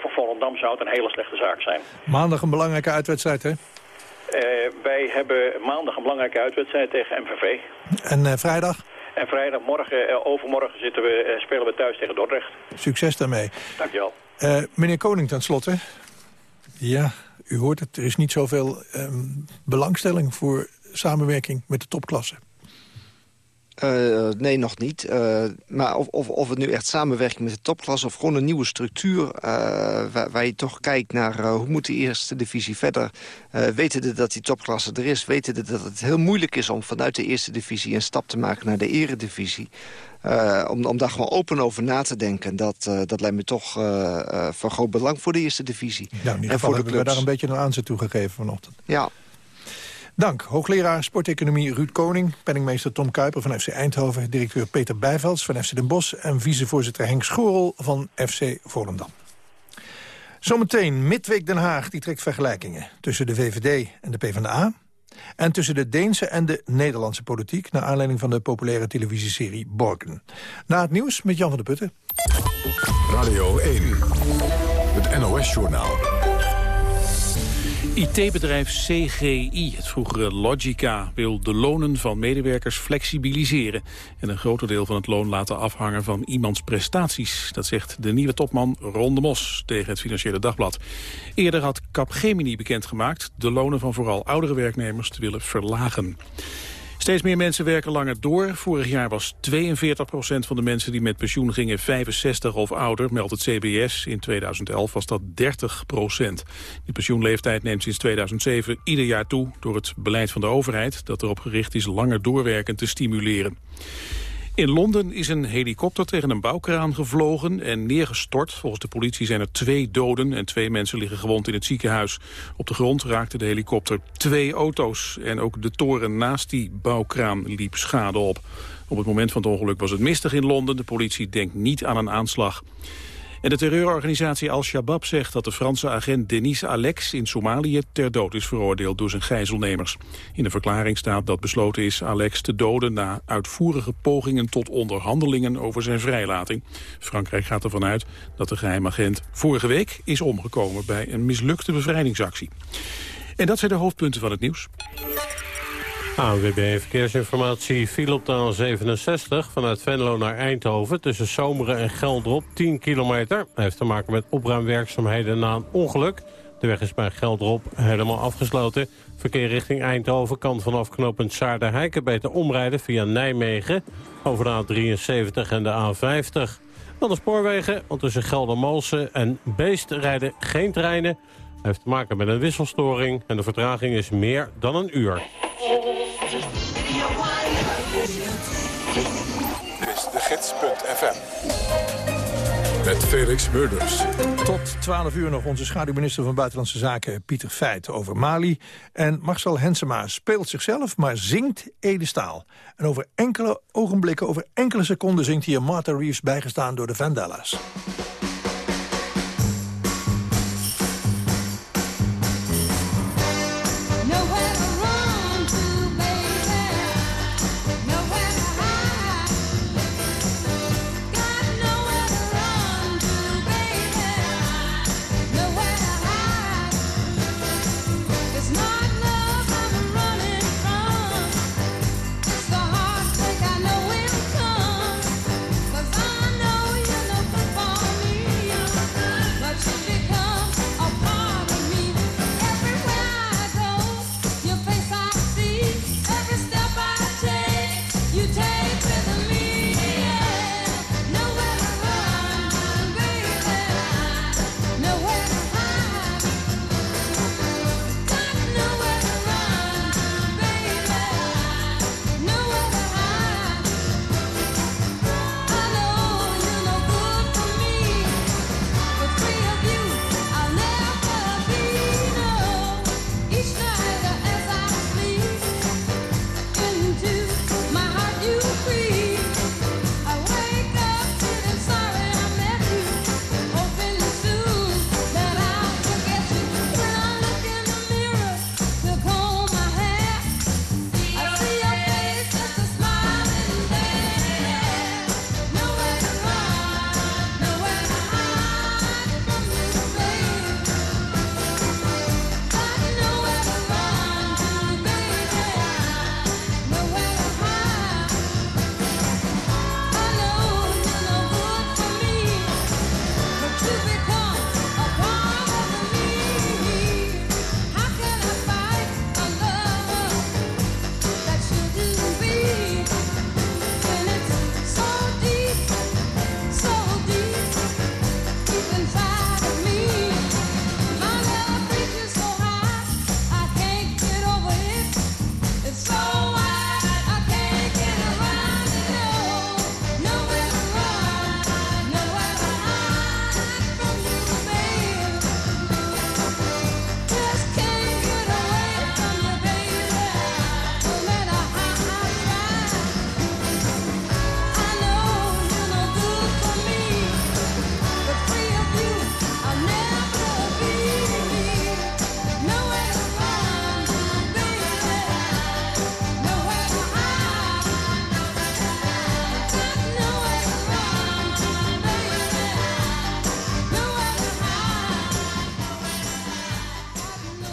voor Volendam zou het een hele slechte zaak zijn. Maandag een belangrijke uitwedstrijd, hè? wij hebben maandag een belangrijke uitwedstrijd tegen MVV. En vrijdag? En vrijdagmorgen, overmorgen zitten we, spelen we thuis tegen Dordrecht. Succes daarmee. Dankjewel. meneer Koning, ten slotte. Ja, u hoort het, er is niet zoveel um, belangstelling voor samenwerking met de topklasse. Uh, nee, nog niet. Uh, maar of, of, of het nu echt samenwerking met de topklasse... of gewoon een nieuwe structuur uh, waar, waar, je toch kijkt naar... hoe moet de eerste divisie verder? wetende dat die topklasse er is... wetende dat het heel moeilijk is om vanuit de eerste divisie... een stap te maken naar de eredivisie... om, om daar gewoon open over na te denken. Dat, dat lijkt me toch van groot belang voor de eerste divisie. Ja, in ieder geval hebben we daar een beetje een aanzet toe gegeven vanochtend. Ja. Dank. Hoogleraar sporteconomie Ruud Koning, penningmeester Tom Kuiper van FC Eindhoven... directeur Peter Bijvelds van FC Den Bosch... en vicevoorzitter Henk Schorel van FC Volendam. Zometeen Midweek Den Haag die trekt vergelijkingen... tussen de VVD en de PvdA... en tussen de Deense en de Nederlandse politiek... naar aanleiding van de populaire televisieserie Borgen. Na het nieuws met Jan van der Putten. Radio 1, het NOS-journaal. IT-bedrijf CGI, het vroegere Logica, wil de lonen van medewerkers flexibiliseren en een groter deel van het loon laten afhangen van iemands prestaties. Dat zegt de nieuwe topman Ron de Mos tegen het Financiële Dagblad. Eerder had Capgemini bekendgemaakt de lonen van vooral oudere werknemers te willen verlagen. Steeds meer mensen werken langer door. Vorig jaar was 42% van de mensen die met pensioen gingen 65 of ouder, meldt het CBS. In 2011 was dat 30% De pensioenleeftijd neemt sinds 2007 ieder jaar toe door het beleid van de overheid dat erop gericht is langer doorwerken te stimuleren. In Londen is een helikopter tegen een bouwkraan gevlogen en neergestort. Volgens de politie zijn er twee doden en twee mensen liggen gewond in het ziekenhuis. Op de grond raakte de helikopter twee auto's en ook de toren naast die bouwkraan liep schade op. Op het moment van het ongeluk was het mistig in Londen. De politie denkt niet aan een aanslag. En de terreurorganisatie Al-Shabaab zegt dat de Franse agent Denis Alex in Somalië ter dood is veroordeeld door zijn gijzelnemers. In de verklaring staat dat besloten is Alex te doden na uitvoerige pogingen tot onderhandelingen over zijn vrijlating. Frankrijk gaat ervan uit dat de geheimagent vorige week is omgekomen bij een mislukte bevrijdingsactie. En dat zijn de hoofdpunten van het nieuws. ANWB Verkeersinformatie viel op de A67 vanuit Venlo naar Eindhoven... tussen Zomeren en Geldrop, 10 kilometer. Dat heeft te maken met opruimwerkzaamheden na een ongeluk. De weg is bij Geldrop helemaal afgesloten. Verkeer richting Eindhoven kan vanaf knooppunt Saarder-Heiken beter omrijden via Nijmegen... over de A73 en de A50. Dan de spoorwegen, want tussen Geldermalsen en Beest rijden geen treinen... heeft te maken met een wisselstoring en de vertraging is meer dan een uur. Dit is de gids.fm. Met Felix Murders. Tot 12 uur nog onze schaduwminister van Buitenlandse Zaken Pieter Feit over Mali. En Marcel Hensema speelt zichzelf, maar zingt Edestaal. En over enkele ogenblikken, over enkele seconden zingt hij een Martha Reeves bijgestaan door de Vandellas.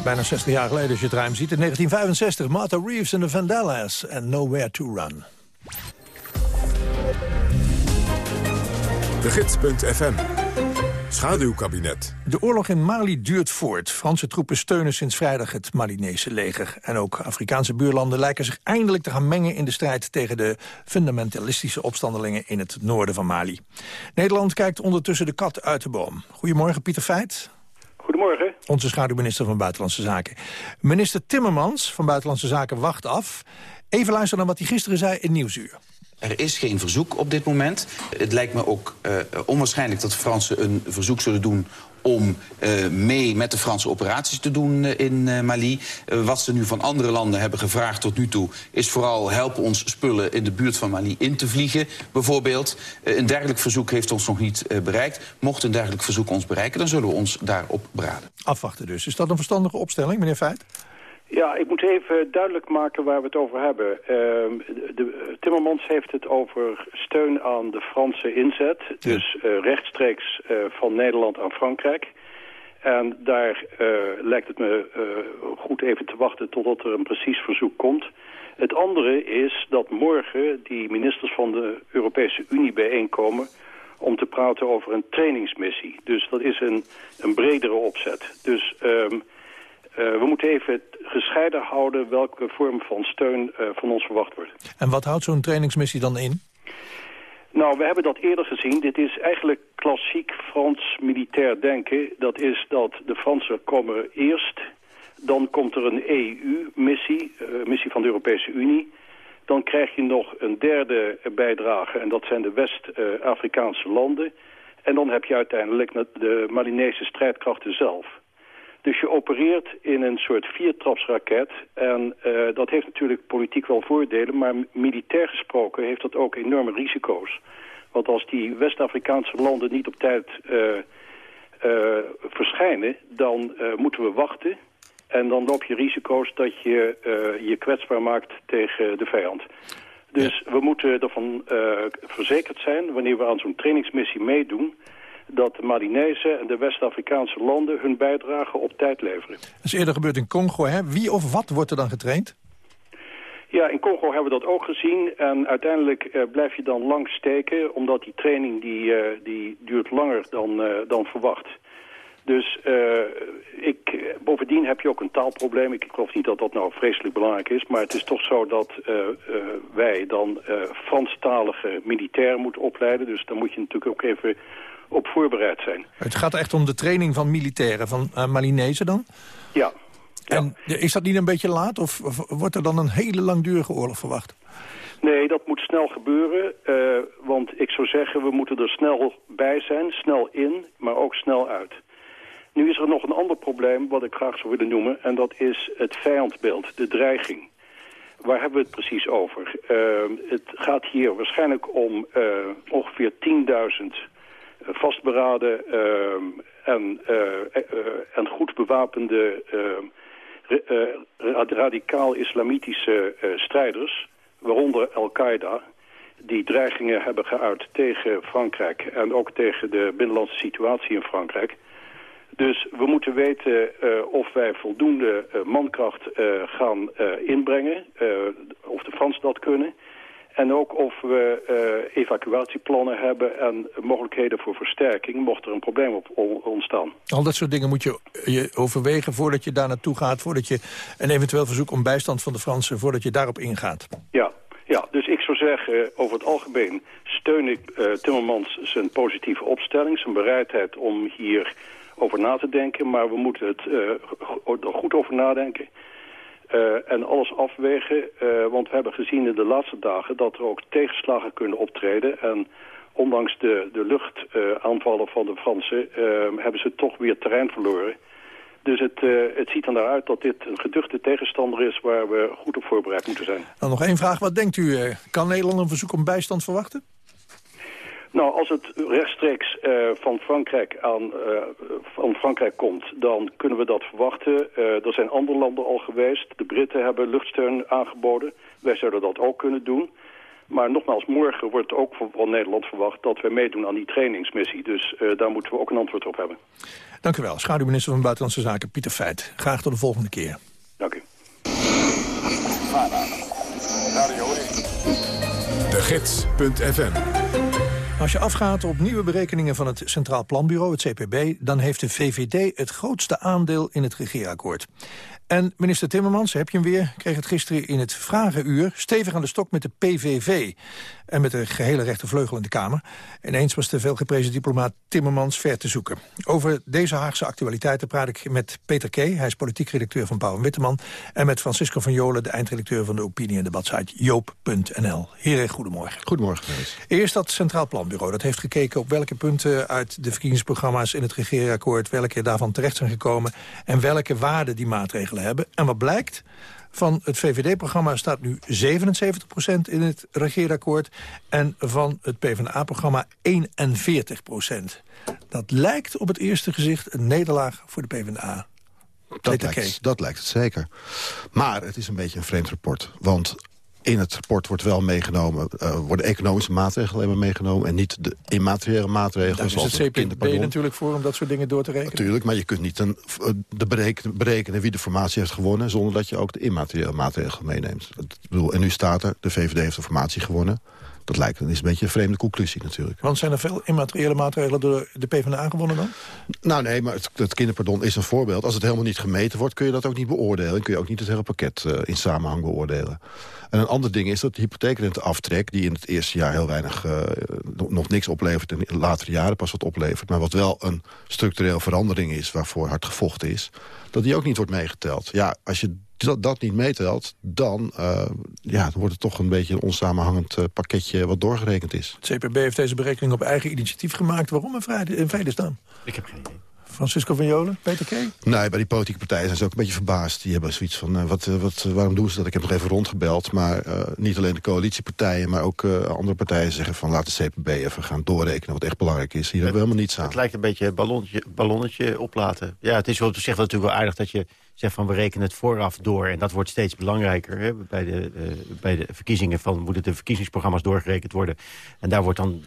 Bijna 60 jaar geleden als je het ruim ziet. In 1965, Martha Reeves en de Vandellas en Nowhere to Run. De Gids.fm. Schaduwkabinet. De oorlog in Mali duurt voort. Franse troepen steunen sinds vrijdag het Malinese leger. En ook Afrikaanse buurlanden lijken zich eindelijk te gaan mengen... in de strijd tegen de fundamentalistische opstandelingen in het noorden van Mali. Nederland kijkt ondertussen de kat uit de boom. Goedemorgen, Pieter Feit. Goedemorgen. Onze schaduwminister van Buitenlandse Zaken. Minister Timmermans van Buitenlandse Zaken wacht af. Even luisteren naar wat hij gisteren zei in Nieuwsuur. Er is geen verzoek op dit moment. Het lijkt me ook uh, onwaarschijnlijk dat de Fransen een verzoek zullen doen om uh, mee met de Franse operaties te doen uh, in uh, Mali. wat ze nu van andere landen hebben gevraagd tot nu toe... is vooral helpen ons spullen in de buurt van Mali in te vliegen, bijvoorbeeld. een dergelijk verzoek heeft ons nog niet bereikt. Mocht een dergelijk verzoek ons bereiken, dan zullen we ons daarop beraden. Afwachten dus. Is dat een verstandige opstelling, meneer Feit? Ja, ik moet even duidelijk maken waar we het over hebben. Uh, de, Timmermans heeft het over steun aan de Franse inzet. Dus uh, rechtstreeks uh, van Nederland aan Frankrijk. En daar lijkt het me goed even te wachten totdat er een precies verzoek komt. Het andere is dat morgen die ministers van de Europese Unie bijeenkomen om te praten over een trainingsmissie. Dus dat is een, een bredere opzet. Dus... Um, uh, we moeten even gescheiden houden welke vorm van steun uh, van ons verwacht wordt. En wat houdt zo'n trainingsmissie dan in? Nou, we hebben dat eerder gezien. Dit is eigenlijk klassiek Frans militair denken. Dat is dat de Fransen komen eerst. Dan komt er een EU-missie, uh, missie van de Europese Unie. Dan krijg je nog een derde bijdrage en dat zijn de West-Afrikaanse landen. En dan heb je uiteindelijk de Malinese strijdkrachten zelf. Dus je opereert in een soort viertrapsraket. En uh, dat heeft natuurlijk politiek wel voordelen. Maar militair gesproken heeft dat ook enorme risico's. Want als die West-Afrikaanse landen niet op tijd uh, uh, verschijnen... dan moeten we wachten. En dan loop je risico's dat je je kwetsbaar maakt tegen de vijand. Dus we moeten ervan verzekerd zijn, wanneer we aan zo'n trainingsmissie meedoen dat de Malinese en de West-Afrikaanse landen hun bijdrage op tijd leveren. Dat is eerder gebeurd in Congo, hè? Wie of wat wordt er dan getraind? Ja, in Congo hebben we dat ook gezien. En uiteindelijk uh, blijf je dan lang steken, omdat die training die, uh, die duurt langer dan, uh, dan verwacht. Dus ik, bovendien heb je ook een taalprobleem. Ik, ik geloof niet dat dat nou vreselijk belangrijk is. Maar het is toch zo dat wij dan Franstalige militairen moeten opleiden. Dus dan moet je natuurlijk ook even op voorbereid zijn. Het gaat echt om de training van militairen, van uh, Malinese dan? Ja. En is dat niet een beetje laat of, of, wordt er dan een hele langdurige oorlog verwacht? Nee, dat moet snel gebeuren. Uh, want ik zou zeggen, we moeten er snel bij zijn, snel in, maar ook snel uit. Nu is er nog een ander probleem wat ik graag zou willen noemen... en dat is het vijandbeeld, de dreiging. Waar hebben we het precies over? Uh, het gaat hier waarschijnlijk om ongeveer 10.000 vastberaden ehm, en, eh, eh, en goed bewapende ehm, radicaal-islamitische eh, strijders, waaronder Al-Qaeda, die dreigingen hebben geuit tegen Frankrijk en ook tegen de binnenlandse situatie in Frankrijk. Dus we moeten weten of wij voldoende mankracht gaan inbrengen, of de Fransen dat kunnen. En ook of we uh, evacuatieplannen hebben en mogelijkheden voor versterking... mocht er een probleem op ontstaan. Al dat soort dingen moet je, je overwegen voordat je daar naartoe gaat... voordat je een eventueel verzoek om bijstand van de Fransen... voordat je daarop ingaat. Ja, ja, dus ik zou zeggen, over het algemeen steun ik uh, Timmermans zijn positieve opstelling... zijn bereidheid om hier over na te denken. Maar we moeten het uh, goed over nadenken... Uh, en alles afwegen, uh, want we hebben gezien in de laatste dagen dat er ook tegenslagen kunnen optreden. En ondanks de, de luchtaanvallen uh, van de Fransen hebben ze toch weer terrein verloren. Dus het, het ziet er naar uit dat dit een geduchte tegenstander is waar we goed op voorbereid moeten zijn. Dan nog één vraag. Wat denkt u? Kan Nederland een verzoek om bijstand verwachten? Nou, als het rechtstreeks uh, van, Frankrijk aan, uh, van Frankrijk komt, dan kunnen we dat verwachten. Uh, er zijn andere landen al geweest. De Britten hebben luchtsteun aangeboden. Wij zouden dat ook kunnen doen. Maar nogmaals, morgen wordt ook van Nederland verwacht dat we meedoen aan die trainingsmissie. Dus uh, daar moeten we ook een antwoord op hebben. Dank u wel, schaduwminister van Buitenlandse Zaken Pieter Feit. Graag tot de volgende keer. Dank u. De Gids.fm als je afgaat op nieuwe berekeningen van het Centraal Planbureau, het CPB... dan heeft de VVD het grootste aandeel in het regeerakkoord. En minister Timmermans, heb je hem weer, kreeg het gisteren in het Vragenuur... stevig aan de stok met de PVV en met de gehele rechtervleugel in de Kamer. Ineens was de veelgeprezen diplomaat Timmermans ver te zoeken. Over deze Haagse actualiteiten praat ik met Peter Kee. Hij is politiek redacteur van Pauw en Witteman. En met Francisco van Jolen, de eindredacteur van de opinie- en debatsite joop.nl. Heren, goedemorgen. Goedemorgen. Eerst dat Centraal Planbureau. Dat heeft gekeken op welke punten uit de verkiezingsprogramma's in het regeerakkoord... welke daarvan terecht zijn gekomen en welke waarde die maatregelen hebben. En wat blijkt? Van het VVD-programma staat nu 77% in het regeerakkoord... en van het PvdA-programma 41%. Dat lijkt op het eerste gezicht een nederlaag voor de PvdA. Dat lijkt, dat lijkt het zeker. Maar het is een beetje een vreemd rapport. Want in het rapport wordt wel meegenomen, uh, worden economische maatregelen alleen maar meegenomen... en niet de immateriële maatregelen. Daar is het CPB natuurlijk voor om dat soort dingen door te rekenen. Natuurlijk, maar je kunt niet een, eh, de berekenen, berekenen wie de formatie heeft gewonnen... zonder dat je ook de immateriële maatregelen meeneemt. Ik bedoel, en nu staat er, de VVD heeft de formatie gewonnen... Dat lijkt is een beetje een vreemde conclusie natuurlijk. Want zijn er veel immateriële maatregelen door de PvdA gewonnen dan? Nou nee, maar het, het kinderpardon is een voorbeeld. Als het helemaal niet gemeten wordt, kun je dat ook niet beoordelen. En kun je ook niet het hele pakket uh, in samenhang beoordelen. En een ander ding is dat de hypotheekrenteaftrek... die in het eerste jaar heel weinig, uh, nog niks oplevert... en in latere jaren pas wat oplevert... maar wat wel een structureel verandering is... waarvoor hard gevochten is... dat die ook niet wordt meegeteld. Ja, als je dat, dat niet meetelt, dan, uh, ja, dan wordt het toch een beetje een onsamenhangend uh, pakketje wat doorgerekend is. Het CPB heeft deze berekening op eigen initiatief gemaakt. Waarom in vredesnaam? Ik heb geen idee. Francisco van Jolen, Peter K? Nee, bij die politieke partijen zijn ze ook een beetje verbaasd. Die hebben zoiets van, uh, wat, wat, waarom doen ze dat? Ik heb nog even rondgebeld. Maar uh, niet alleen de coalitiepartijen, maar ook uh, andere partijen zeggen van... laat de CPB even gaan doorrekenen wat echt belangrijk is. Hier hebben we helemaal niets aan. Het lijkt een beetje ballonnetje, ballonnetje oplaten. Ja, het is wel op zich wel natuurlijk wel aardig dat je zegt van we rekenen het vooraf door. En dat wordt steeds belangrijker. Hè? Bij, de, bij de verkiezingen van moeten de verkiezingsprogramma's doorgerekend worden. En daar wordt dan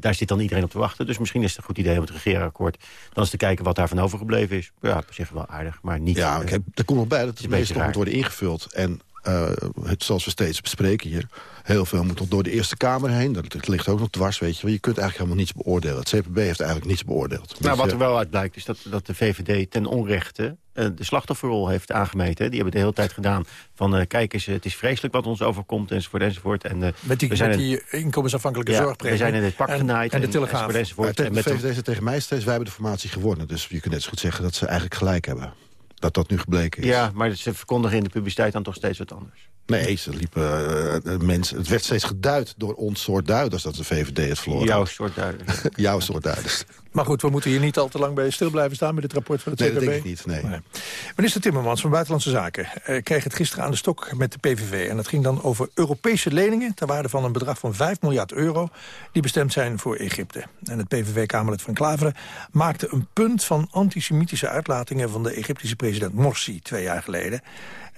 daar zit dan iedereen op te wachten. Dus misschien is het een goed idee om het regeerakkoord... dan eens te kijken wat daarvan overgebleven is. Ja, op zich wel aardig, maar niet... Ja, ik heb, er komt nog bij dat het meeste nog moet worden ingevuld. En uh, het, zoals we steeds bespreken hier... heel veel moet nog door de Eerste Kamer heen. Dat ligt ook nog dwars, weet je. Je kunt eigenlijk helemaal niets beoordelen. Het CPB heeft eigenlijk niets beoordeeld. Nou, wat er wel uit blijkt is dat, dat de VVD ten onrechte... Uh, de slachtofferrol heeft aangemeten. Die hebben de hele tijd gedaan van... Uh, kijk eens, het is vreselijk wat ons overkomt, enzovoort, enzovoort. En, met die, we zijn met die inkomensafhankelijke ja, zorgpremie. We zijn in het pak genaaid. En, de telegraaf. Enzovoort, enzovoort. Ja, en de VVD zegt tegen mij steeds, wij hebben de formatie gewonnen. Dus je kunt net zo goed zeggen dat ze eigenlijk gelijk hebben. Dat dat nu gebleken is. Ja, maar ze verkondigen in de publiciteit dan toch steeds wat anders. Nee, ze liepen, uh, mensen, het werd steeds geduid door ons soort duiders dat de VVD het verloren Jouw soort duiders. (laughs) Jouw soort duiders. Maar goed, we moeten hier niet al te lang bij stil blijven staan... met het rapport van het nee, CPB. dat denk ik niet, nee. nee. Minister Timmermans van Buitenlandse Zaken eh, kreeg het gisteren aan de stok met de PVV. En dat ging dan over Europese leningen... ter waarde van een bedrag van 5 miljard euro... die bestemd zijn voor Egypte. En het PVV-Kamerlid van Klaveren maakte een punt... van antisemitische uitlatingen van de Egyptische president Morsi twee jaar geleden.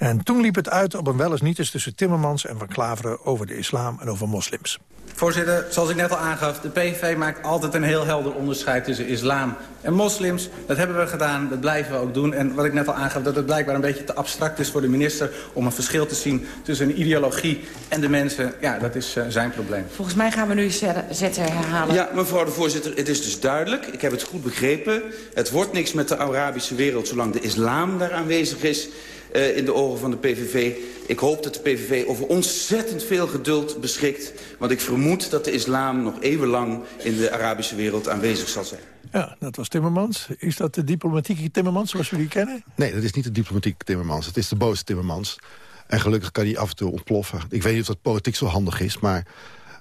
En toen liep het uit op een wel eens niet eens tussen Timmermans en Van Klaveren... over de islam en over moslims. Voorzitter, zoals ik net al aangaf, de PVV maakt altijd een heel helder onderscheid tussen islam en moslims. Dat hebben we gedaan, dat blijven we ook doen. En wat ik net al aangaf, dat het blijkbaar een beetje te abstract is voor de minister... om een verschil te zien tussen een ideologie en de mensen. Ja, dat is uh, zijn probleem. Volgens mij gaan we nu zetten herhalen. Ja, mevrouw de voorzitter, het is dus duidelijk. Ik heb het goed begrepen. Het wordt niks met de Arabische wereld zolang de islam daar aanwezig is... Uh, in de ogen van de PVV. Ik hoop dat de PVV over ontzettend veel geduld beschikt. Want ik vermoed dat de islam nog eeuwenlang in de Arabische wereld aanwezig zal zijn. Ja, dat was Timmermans. Is dat de diplomatieke Timmermans zoals jullie kennen? Nee, dat is niet de diplomatieke Timmermans. Het is de boze Timmermans. En gelukkig kan hij af en toe ontploffen. Ik weet niet of dat politiek zo handig is, maar...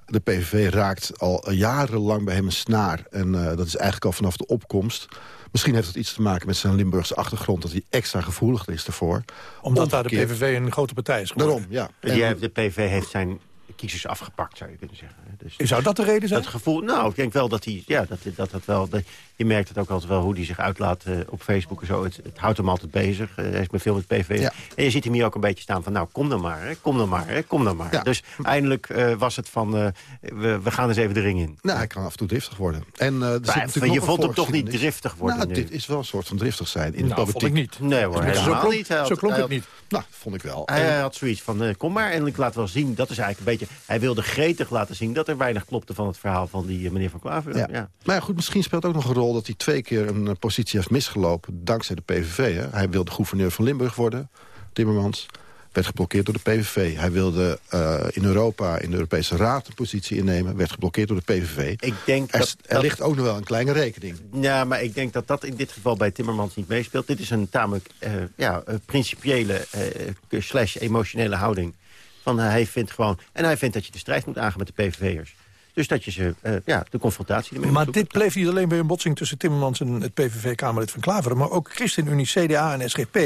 De PVV raakt al jarenlang bij hem een snaar. En uh, dat is eigenlijk al vanaf de opkomst. Misschien heeft het iets te maken met zijn Limburgse achtergrond... dat hij extra gevoelig is ervoor. Omdat daar de PVV een grote partij is geworden. Daarom, ja. En... Die, de PVV heeft zijn kiezers afgepakt, zou je kunnen zeggen. Dus, Zou dat de reden zijn? Het gevoel, nou, ik denk wel dat hij, ja, dat, dat, dat wel, dat, je merkt het ook altijd wel hoe hij zich uitlaat eh, op Facebook en zo. Het, het houdt hem altijd bezig. Eh, hij is met veel met PV. Ja. En je ziet hem hier ook een beetje staan van, nou, kom dan maar, hè, kom dan maar, hè, kom dan maar. Dus eindelijk eh, was het van, eh, we, we gaan eens even de ring in. Nou, hij kan af en toe driftig worden. En, zit Maar natuurlijk je vond hem toch niet driftig worden Nou, nu? dit is wel een soort van driftig zijn in de Nou, politiek. vond ik niet. Nee hoor, Zo helemaal klonk- niet. Hij had- Zo klonk het niet. Nou, vond ik wel. Hij had zoiets van, eh, kom maar en ik laat wel zien. Dat is eigenlijk een beetje... Hij wilde gretig laten zien dat er weinig klopte van het verhaal van die meneer Van Klaver. Ja. Ja. Maar ja, goed, misschien speelt ook nog een rol dat hij twee keer een eh, positie heeft misgelopen dankzij de PVV. Hè. Hij wilde gouverneur van Limburg worden, Timmermans. Werd geblokkeerd door de PVV. Hij wilde eh, in Europa, in de Europese Raad, een positie innemen. Werd geblokkeerd door de PVV. Ik denk er, dat- er dat- ligt ook nog wel een kleine rekening. Ja, maar ik denk dat dat in dit geval bij Timmermans niet meespeelt. Dit is een tamelijk eh, ja, principiële eh, slash emotionele houding. Van, hij vindt gewoon, en hij vindt dat je de strijd moet aangaan met de PVV'ers. Dus dat je ze, eh, ja, de confrontatie ermee Maar dit bleef niet alleen bij een botsing tussen Timmermans en het PVV-Kamerlid van Klaveren... maar ook ChristenUnie, CDA en SGP.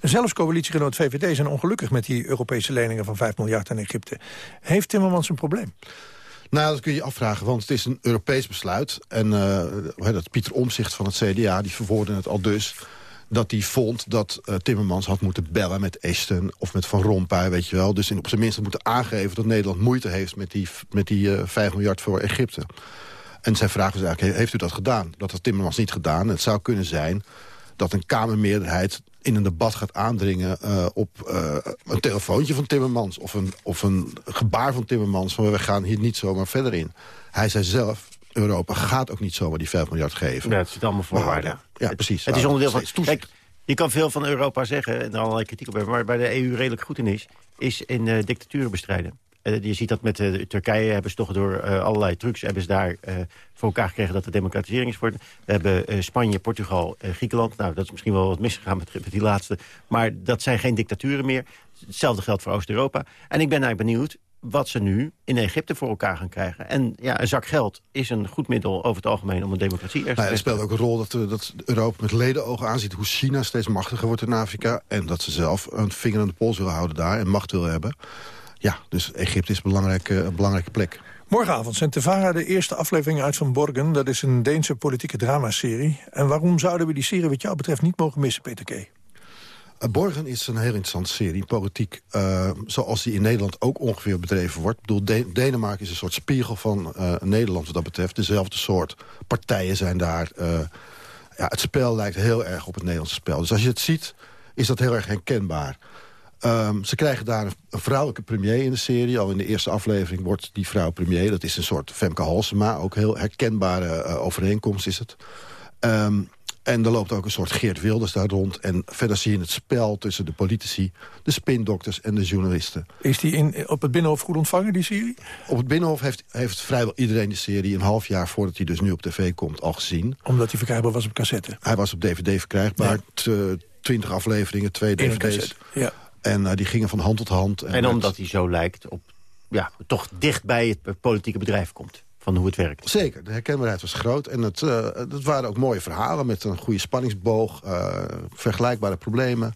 En zelfs coalitiegenoot VVD zijn ongelukkig met die Europese leningen van 5 miljard aan Egypte. Heeft Timmermans een probleem? Nou, dat kun je je afvragen, want het is een Europees besluit. En eh, dat Pieter Omzicht van het CDA, die verwoordde het al dus... dat hij vond dat eh, Timmermans had moeten bellen met Ashton of met Van Rompuy, weet je wel. Dus in, op zijn minst moeten aangeven dat Nederland moeite heeft... met die, met die eh 5 miljard voor Egypte. En zijn vraag was eigenlijk, he- heeft u dat gedaan? Dat had Timmermans niet gedaan. Het zou kunnen zijn dat een Kamermeerderheid in een debat gaat aandringen... eh, op een telefoontje van Timmermans of een, of een gebaar van Timmermans... van we gaan hier niet zomaar verder in. Hij zei zelf, Europa gaat ook niet zomaar die 5 miljard geven. Ja, het zit allemaal voorwaarden. Ja, precies. Het is Nou, onderdeel van... Kijk, je kan veel van Europa zeggen en er allerlei kritiek op hebben... maar waar de EU redelijk goed in is, is in eh, dictaturen bestrijden. Eh, je ziet dat met eh, Turkije hebben ze toch door allerlei trucs... hebben ze daar voor elkaar gekregen dat er democratisering is geworden. We hebben Spanje, Portugal, Griekenland. Nou, dat is misschien wel wat misgegaan met, met die laatste. Maar dat zijn geen dictaturen meer. Hetzelfde geldt voor Oost-Europa. En ik ben eigenlijk benieuwd wat ze nu in Egypte voor elkaar gaan krijgen. En ja, een zak geld is een goed middel over het algemeen... om een democratie ergens Nou, te er speelt ook een rol dat, dat Europa met ledenogen aanziet... hoe China steeds machtiger wordt in Afrika... en dat ze zelf een vinger aan de pols willen houden daar en macht willen hebben. Ja, dus Egypte is een belangrijke, een belangrijke plek. Morgenavond zendt Tevara de eerste aflevering uit van Borgen. Dat is een Deense politieke dramaserie. En waarom zouden we die serie wat jou betreft niet mogen missen, Peter K.? Uh, Borgen is een heel interessante serie, politiek, uh, zoals die in Nederland ook ongeveer bedreven wordt. Ik bedoel, De Denemarken is een soort spiegel van uh, Nederland wat dat betreft. Dezelfde soort partijen zijn daar. Ja, het spel lijkt heel erg op het Nederlandse spel. Dus als je het ziet, is dat heel erg herkenbaar. Um, ze krijgen daar een vrouwelijke premier in de serie. Al in de eerste aflevering wordt die vrouw premier. Dat is een soort Femke Halsema. Ook heel herkenbare overeenkomst is het. Um, en er loopt ook een soort Geert Wilders daar rond. En verder zie je het spel tussen de politici, de spindokters en de journalisten. Is die in, op het Binnenhof goed ontvangen, die serie? Op het Binnenhof heeft, heeft vrijwel iedereen de serie... een half jaar voordat hij dus nu op tv komt al gezien. Omdat hij verkrijgbaar was op cassette? Hij was op dvd verkrijgbaar. Twintig afleveringen, twee dvd's. cassette, ja. En uh, die gingen van hand tot hand. En, en omdat hij zo lijkt op... Ja, toch dicht bij het politieke bedrijf komt van hoe het werkt. Zeker, de herkenbaarheid was groot. En het, uh, het waren ook mooie verhalen met een goede spanningsboog. Uh, vergelijkbare problemen.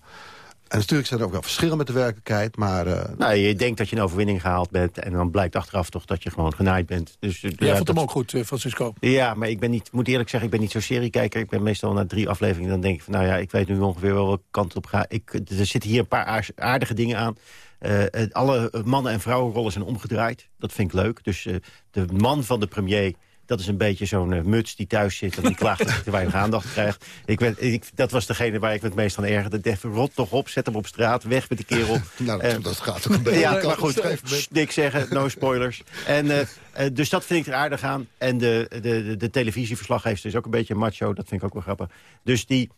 En natuurlijk zijn er ook wel verschillen met de werkelijkheid. Maar, uh, nou, je denkt dat je een overwinning gehaald bent... en dan blijkt achteraf toch dat je gewoon genaaid bent. Dus, Jij ja, vond hem ook goed, Francisco. Ja, maar ik ben niet, moet eerlijk zeggen, ik ben niet zo'n seriekijker. Ik ben meestal na drie afleveringen, dan denk ik van... nou ja, ik weet nu ongeveer wel welke kant op ga. Ik, er zitten hier een paar aardige dingen aan. Uh, alle mannen- en vrouwenrollen zijn omgedraaid. Dat vind ik leuk. Dus uh, de man van de premier... Dat is een beetje zo'n uh, muts die thuis zit en die klaagt dat hij te weinig aandacht krijgt. Ik ben, ik, dat was degene waar ik me het meest aan ergerde. De, rot toch op, zet hem op straat, weg met die kerel. (laughs) nou, dat, dat gaat ook een beetje. Ja, maar goed, niks zeggen, no spoilers. En, dus dat vind ik er aardig aan. En de, de, de, de televisieverslaggever is ook een beetje macho. Dat vind ik ook wel grappig. Dus die,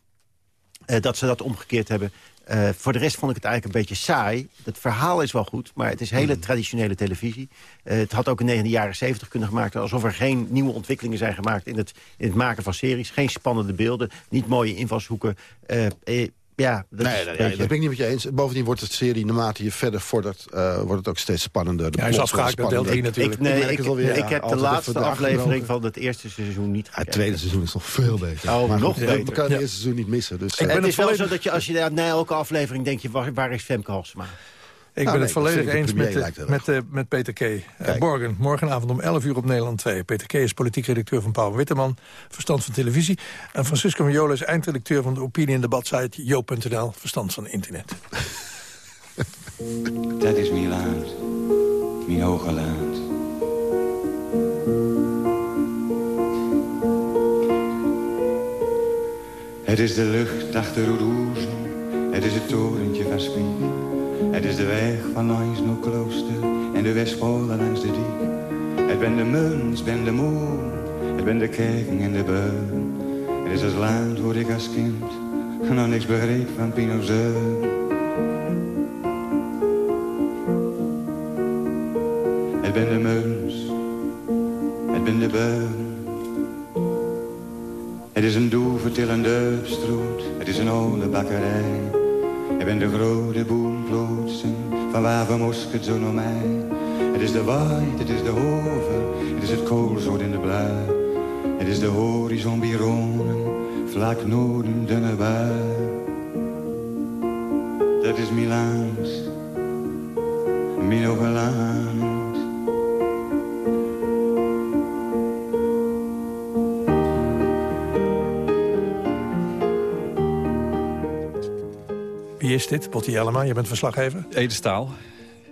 dat ze dat omgekeerd hebben. Uh, voor de rest vond ik het eigenlijk een beetje saai. Het verhaal is wel goed, maar het is hele traditionele televisie. Uh, het had ook in de jaren 70 kunnen gemaakt... alsof er geen nieuwe ontwikkelingen zijn gemaakt... in het, in het maken van series. Geen spannende beelden, niet mooie invalshoeken. Uh, ja, dat, nee, is nee, dat ben ik niet met je eens. Bovendien wordt de serie, naarmate je verder vordert... wordt het ook steeds spannender. De ja, hij is afgehaakt met deel 3 natuurlijk. Ik, nee, ik, ik, het alweer, ik heb de laatste aflevering van het eerste seizoen niet gekeken. Het tweede seizoen is nog veel beter. Oh, maar nog goed, beter. We kan het eerste seizoen niet missen. Dus, ik ben het is wel zo dat je als je na elke aflevering denk je... waar, waar is Femke Halsema? Ik Nou, ben het nee, dat volledig de eens met, eh, met, eh, met Peter K. Eh, Borgen, morgenavond om 11 uur op Nederland 2. Peter K. is politiek redacteur van Paul Witteman, verstand van televisie. En Francisco Miola is eindredacteur van de opinie- en debatsite jo.nl, verstand van internet. (laughs) Dat is mijn land, mijn hoge land. Het is de lucht achter Roeroezen, het is het torentje van Spiek. Het is de weg van langs naar klooster en de Westpolen langs de diek. Het ben de muns, ben de moon, het ben de kerken en de beun. Het is het land waar ik als kind nog niks begreep van Pinozeun. Het ben de waait, het is de hoven, het is het koolzoot in de blui. Het is de horizon bironen, vlak noorden dunne bui. Dat is mijn land, mijn hoge land. Wie is dit? Botti Jellema, je bent verslaggever. Edestaal,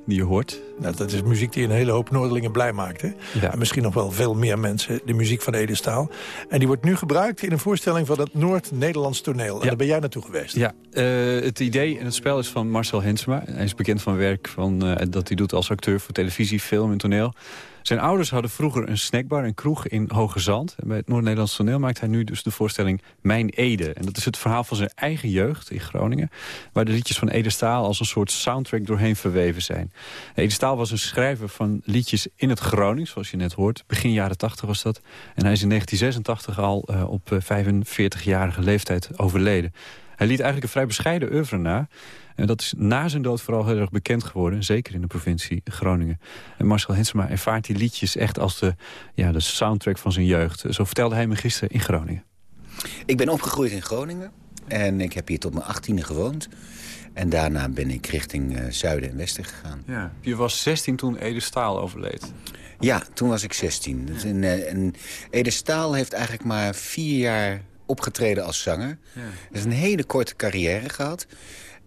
die je hoort. Dat is muziek die een hele hoop Noorderlingen blij maakt. Hè? En misschien nog wel veel meer mensen, de muziek van Ede Staal. En die wordt nu gebruikt in een voorstelling van het Noord-Nederlands toneel. En daar ben jij naartoe geweest. Ja, eh, het idee en het spel is van Marcel Hensema. Hij is bekend van werk van, eh, dat hij doet als acteur voor televisie, film en toneel. Zijn ouders hadden vroeger een snackbar en kroeg in Hoge Zand. En bij het Noord-Nederlands toneel maakt hij nu dus de voorstelling Mijn Ede. En dat is het verhaal van zijn eigen jeugd in Groningen. Waar de liedjes van Ede Staal als een soort soundtrack doorheen verweven zijn. Ede Staal was een schrijver van liedjes in het Gronings, zoals je net hoort. Begin jaren 80 was dat. En hij is in 1986 al uh, op 45-jarige leeftijd overleden. Hij liet eigenlijk een vrij bescheiden oeuvre na. En dat is na zijn dood vooral heel erg bekend geworden. Zeker in de provincie Groningen. En Marcel Hensema ervaart die liedjes echt als de, ja, de soundtrack van zijn jeugd. Zo vertelde hij me gisteren in Groningen. Ik ben opgegroeid in Groningen. En ik heb hier tot mijn achttiende gewoond. En daarna ben ik richting uh, zuiden en westen gegaan. Ja. Je was 16 toen Ede Staal overleed. Ja, toen was ik 16. Ja. En, uh, en Ede Staal heeft eigenlijk maar vier jaar opgetreden als zanger. Ja. is een hele korte carrière gehad.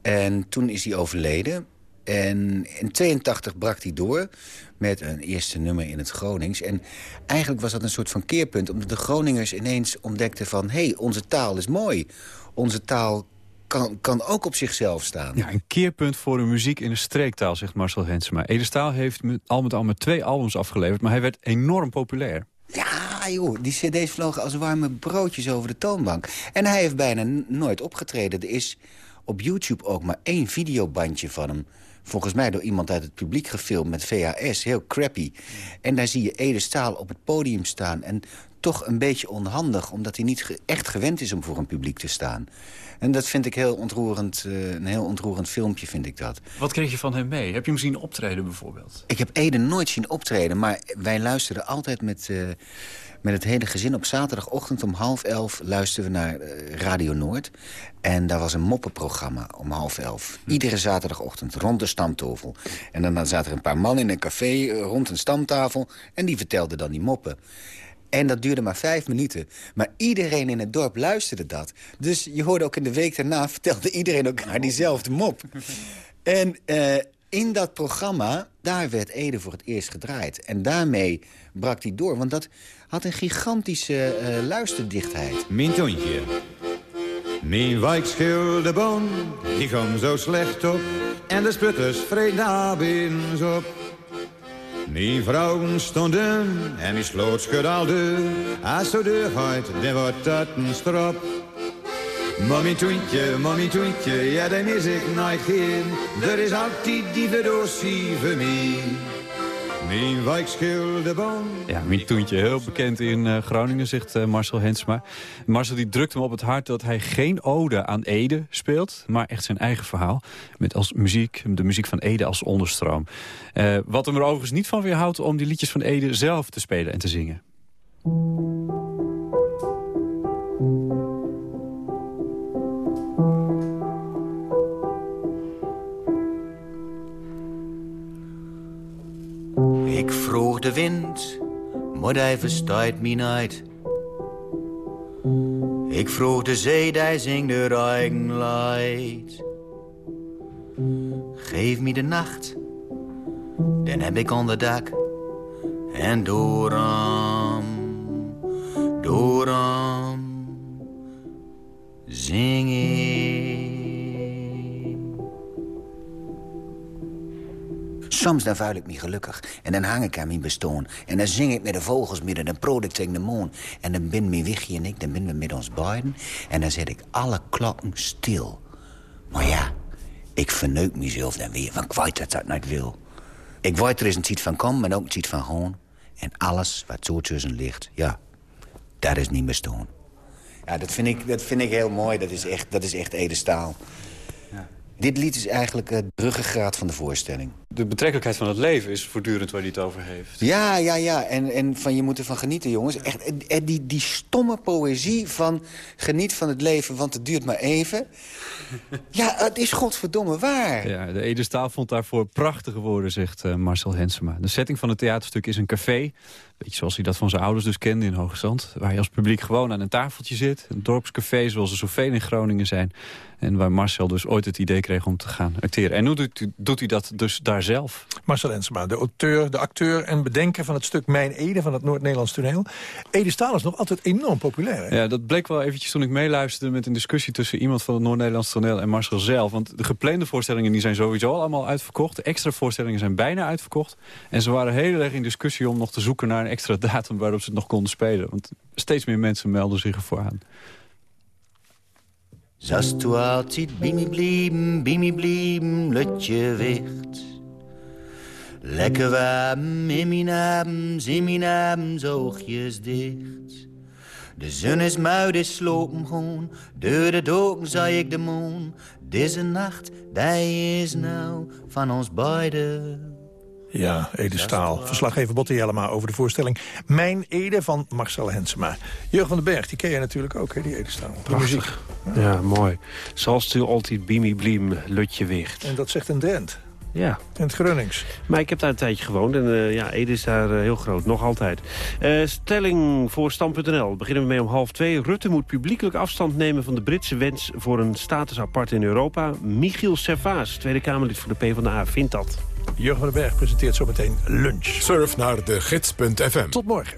En toen is hij overleden. En in 82 brak hij door met een eerste nummer in het Gronings. En eigenlijk was dat een soort van keerpunt... omdat de Groningers ineens ontdekten van... hé, hey, onze taal is mooi. Onze taal kan, kan ook op zichzelf staan. Ja, een keerpunt voor de muziek in de streektaal, zegt Marcel Hensema. Ede Staal heeft met, al met al met twee albums afgeleverd... maar hij werd enorm populair. Ja, joh, die cd's vlogen als warme broodjes over de toonbank. En hij heeft bijna nooit opgetreden. Er is op YouTube ook maar één videobandje van hem. Volgens mij door iemand uit het publiek gefilmd met VHS. Heel crappy. En daar zie je Ede Staal op het podium staan. En toch een beetje onhandig, omdat hij niet echt gewend is om voor een publiek te staan. En dat vind ik heel ontroerend, uh, een heel ontroerend filmpje, vind ik dat. Wat kreeg je van hem mee? Heb je hem zien optreden bijvoorbeeld? Ik heb Ede nooit zien optreden, maar wij luisterden altijd met, uh, met het hele gezin. Op zaterdagochtend om half elf luisterden we naar uh, Radio Noord. En daar was een moppenprogramma om half elf. Hm. Iedere zaterdagochtend, rond de stamtafel. En dan zaten er een paar man in een café rond een stamtafel... en die vertelden dan die moppen. En dat duurde maar vijf minuten. Maar iedereen in het dorp luisterde dat. Dus je hoorde ook in de week daarna... (laughs) vertelde iedereen elkaar diezelfde mop. (laughs) en uh, in dat programma, daar werd Ede voor het eerst gedraaid. En daarmee brak hij door. Want dat had een gigantische uh, luisterdichtheid. Mijn toontje. Mijn wijkschildebon, die kwam zo slecht op. En de sputters vreet op. Die vrouwen stonden en die sloot schud al. Als zo deur gaat, dan wordt dat een strop. Mommy toentje, mommy toentje, ja dan is ik nooit geen. Er is altijd die verdosie voor mij. Mijn. Ja, mijn toentje, heel bekend in uh, Groningen, zegt uh, Marcel Hensma. Marcel die drukt hem op het hart dat hij geen ode aan Ede speelt... maar echt zijn eigen verhaal, met als muziek, de muziek van Ede als onderstroom. Uh, wat hem er overigens niet van weerhoudt om die liedjes van Ede zelf te spelen en te zingen. De wind, maar hij verstaat me niet. Ik vroeg de zee, die zingt de lied. Geef me de nacht, dan heb ik onder dak. En dooram, dooram, zing ik. Soms dan vuil ik me gelukkig en dan hang ik aan mijn bestoon. En dan zing ik met de vogels midden, dan prood ik tegen de moon. En dan ben mijn wichtje en ik, dan ben we met ons beiden. En dan zet ik alle klokken stil. Maar ja, ik verneuk mezelf dan weer, want ik weet dat dat niet wil. Ik weet er is een tijd van kom, maar ook een tijd van gewoon. En alles wat zo tussen ligt, ja, dat is niet bestoon. Ja, dat vind ik, dat vind ik heel mooi. Dat is echt, dat is echt edestaal. Dit lied is eigenlijk het ruggengraat van de voorstelling. De betrekkelijkheid van het leven is voortdurend waar hij het over heeft. Ja, ja, ja. En, en van je moet ervan genieten, jongens. Echt, en die, die stomme poëzie van geniet van het leven, want het duurt maar even. (laughs) Ja, het is godverdomme waar. Ja, de Edestaal vond daarvoor prachtige woorden, zegt uh, Marcel Hensema. De setting van het theaterstuk is een café. Beetje zoals hij dat van zijn ouders dus kende in Hoge Zand. Waar je als publiek gewoon aan een tafeltje zit. Een dorpscafé zoals er zoveel in Groningen zijn. En waar Marcel dus ooit het idee kreeg om te gaan acteren. En nu doet, doet hij dat dus daar zelf. Marcel Hensema, de auteur, de acteur en bedenker van het stuk Mijn Ede... van het Noord-Nederlands toneel. Ede Staal is nog altijd enorm populair. Hè? Ja, dat bleek wel eventjes toen ik meeluisterde met een discussie... tussen iemand van het Noord-Nederlands toneel en Marcel zelf. Want de geplande voorstellingen die zijn sowieso allemaal uitverkocht. De extra voorstellingen zijn bijna uitverkocht. En ze waren heel erg in discussie om nog te zoeken naar een extra datum... waarop ze het nog konden spelen. Want steeds meer mensen melden zich ervoor aan. Zast du altijd bij me blieben, bij me blieben, lutje wicht. Lekker warm in mijn abends, in mijn abends, oogjes dicht. De zon is muid, is slopen gewoon. Door de doken zei ik de moon. Deze nacht, die is nou van ons beiden. Ja, Ede Staal. Verslaggever Botte Jellema over de voorstelling Mijn Ede van Marcel Hensema. Jurgen van den Berg, die ken je natuurlijk ook, hè, die Ede Staal. De muziek. Ja, mooi. Zoals u altijd Bimi Bliem, Lutje Wicht. En dat zegt een Drent. Ja. In het Grunnings. Maar ik heb daar een tijdje gewoond en uh, ja, Ede is daar uh, heel groot, nog altijd. Uh, stelling voor Stam.nl. Beginnen we mee om half twee. Rutte moet publiekelijk afstand nemen van de Britse wens voor een status apart in Europa. Michiel Servaas, Tweede Kamerlid voor de PvdA, vindt dat. Jurgen van den Berg presenteert zometeen lunch. Surf naar de gids.fm. Tot morgen.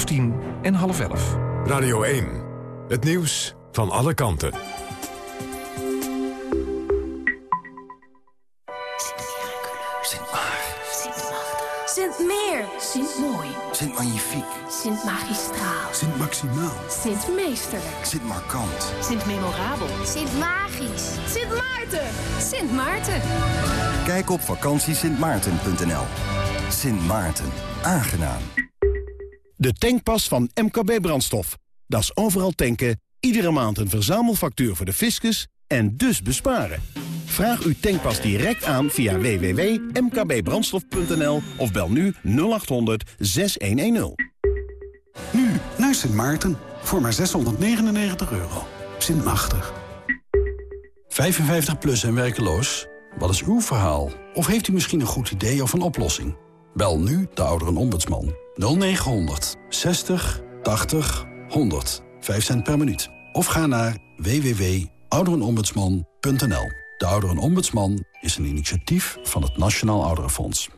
tien en half elf. Radio 1. Het nieuws van alle kanten. Sint-Meer. Sint-Mooi. Sint-Magnifiek. Sint-Magistraal. Sint-Maximaal. Sint-Meesterlijk. Sint-Markant. Sint-Memorabel. Sint-Magisch. Sint-Maarten. Sint Maarten. Kijk op vakantiesintmaarten.nl. Sint Maarten. Aangenaam. De tankpas van MKB Brandstof. Dat is overal tanken, iedere maand een verzamelfactuur voor de fiscus en dus besparen. Vraag uw tankpas direct aan via www.mkbbrandstof.nl of bel nu 0800 6110. Nu naar Sint Maarten voor maar 699 euro. Sint Machtig. 55 plus en werkeloos? Wat is uw verhaal? Of heeft u misschien een goed idee of een oplossing? Bel nu de ouderenombudsman 0900 60 80 100. 5 cent per minuut. Of ga naar www.ouderenombudsman.nl. De Ouderenombudsman is een initiatief van het Nationaal Ouderenfonds.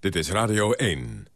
Dit is Radio 1.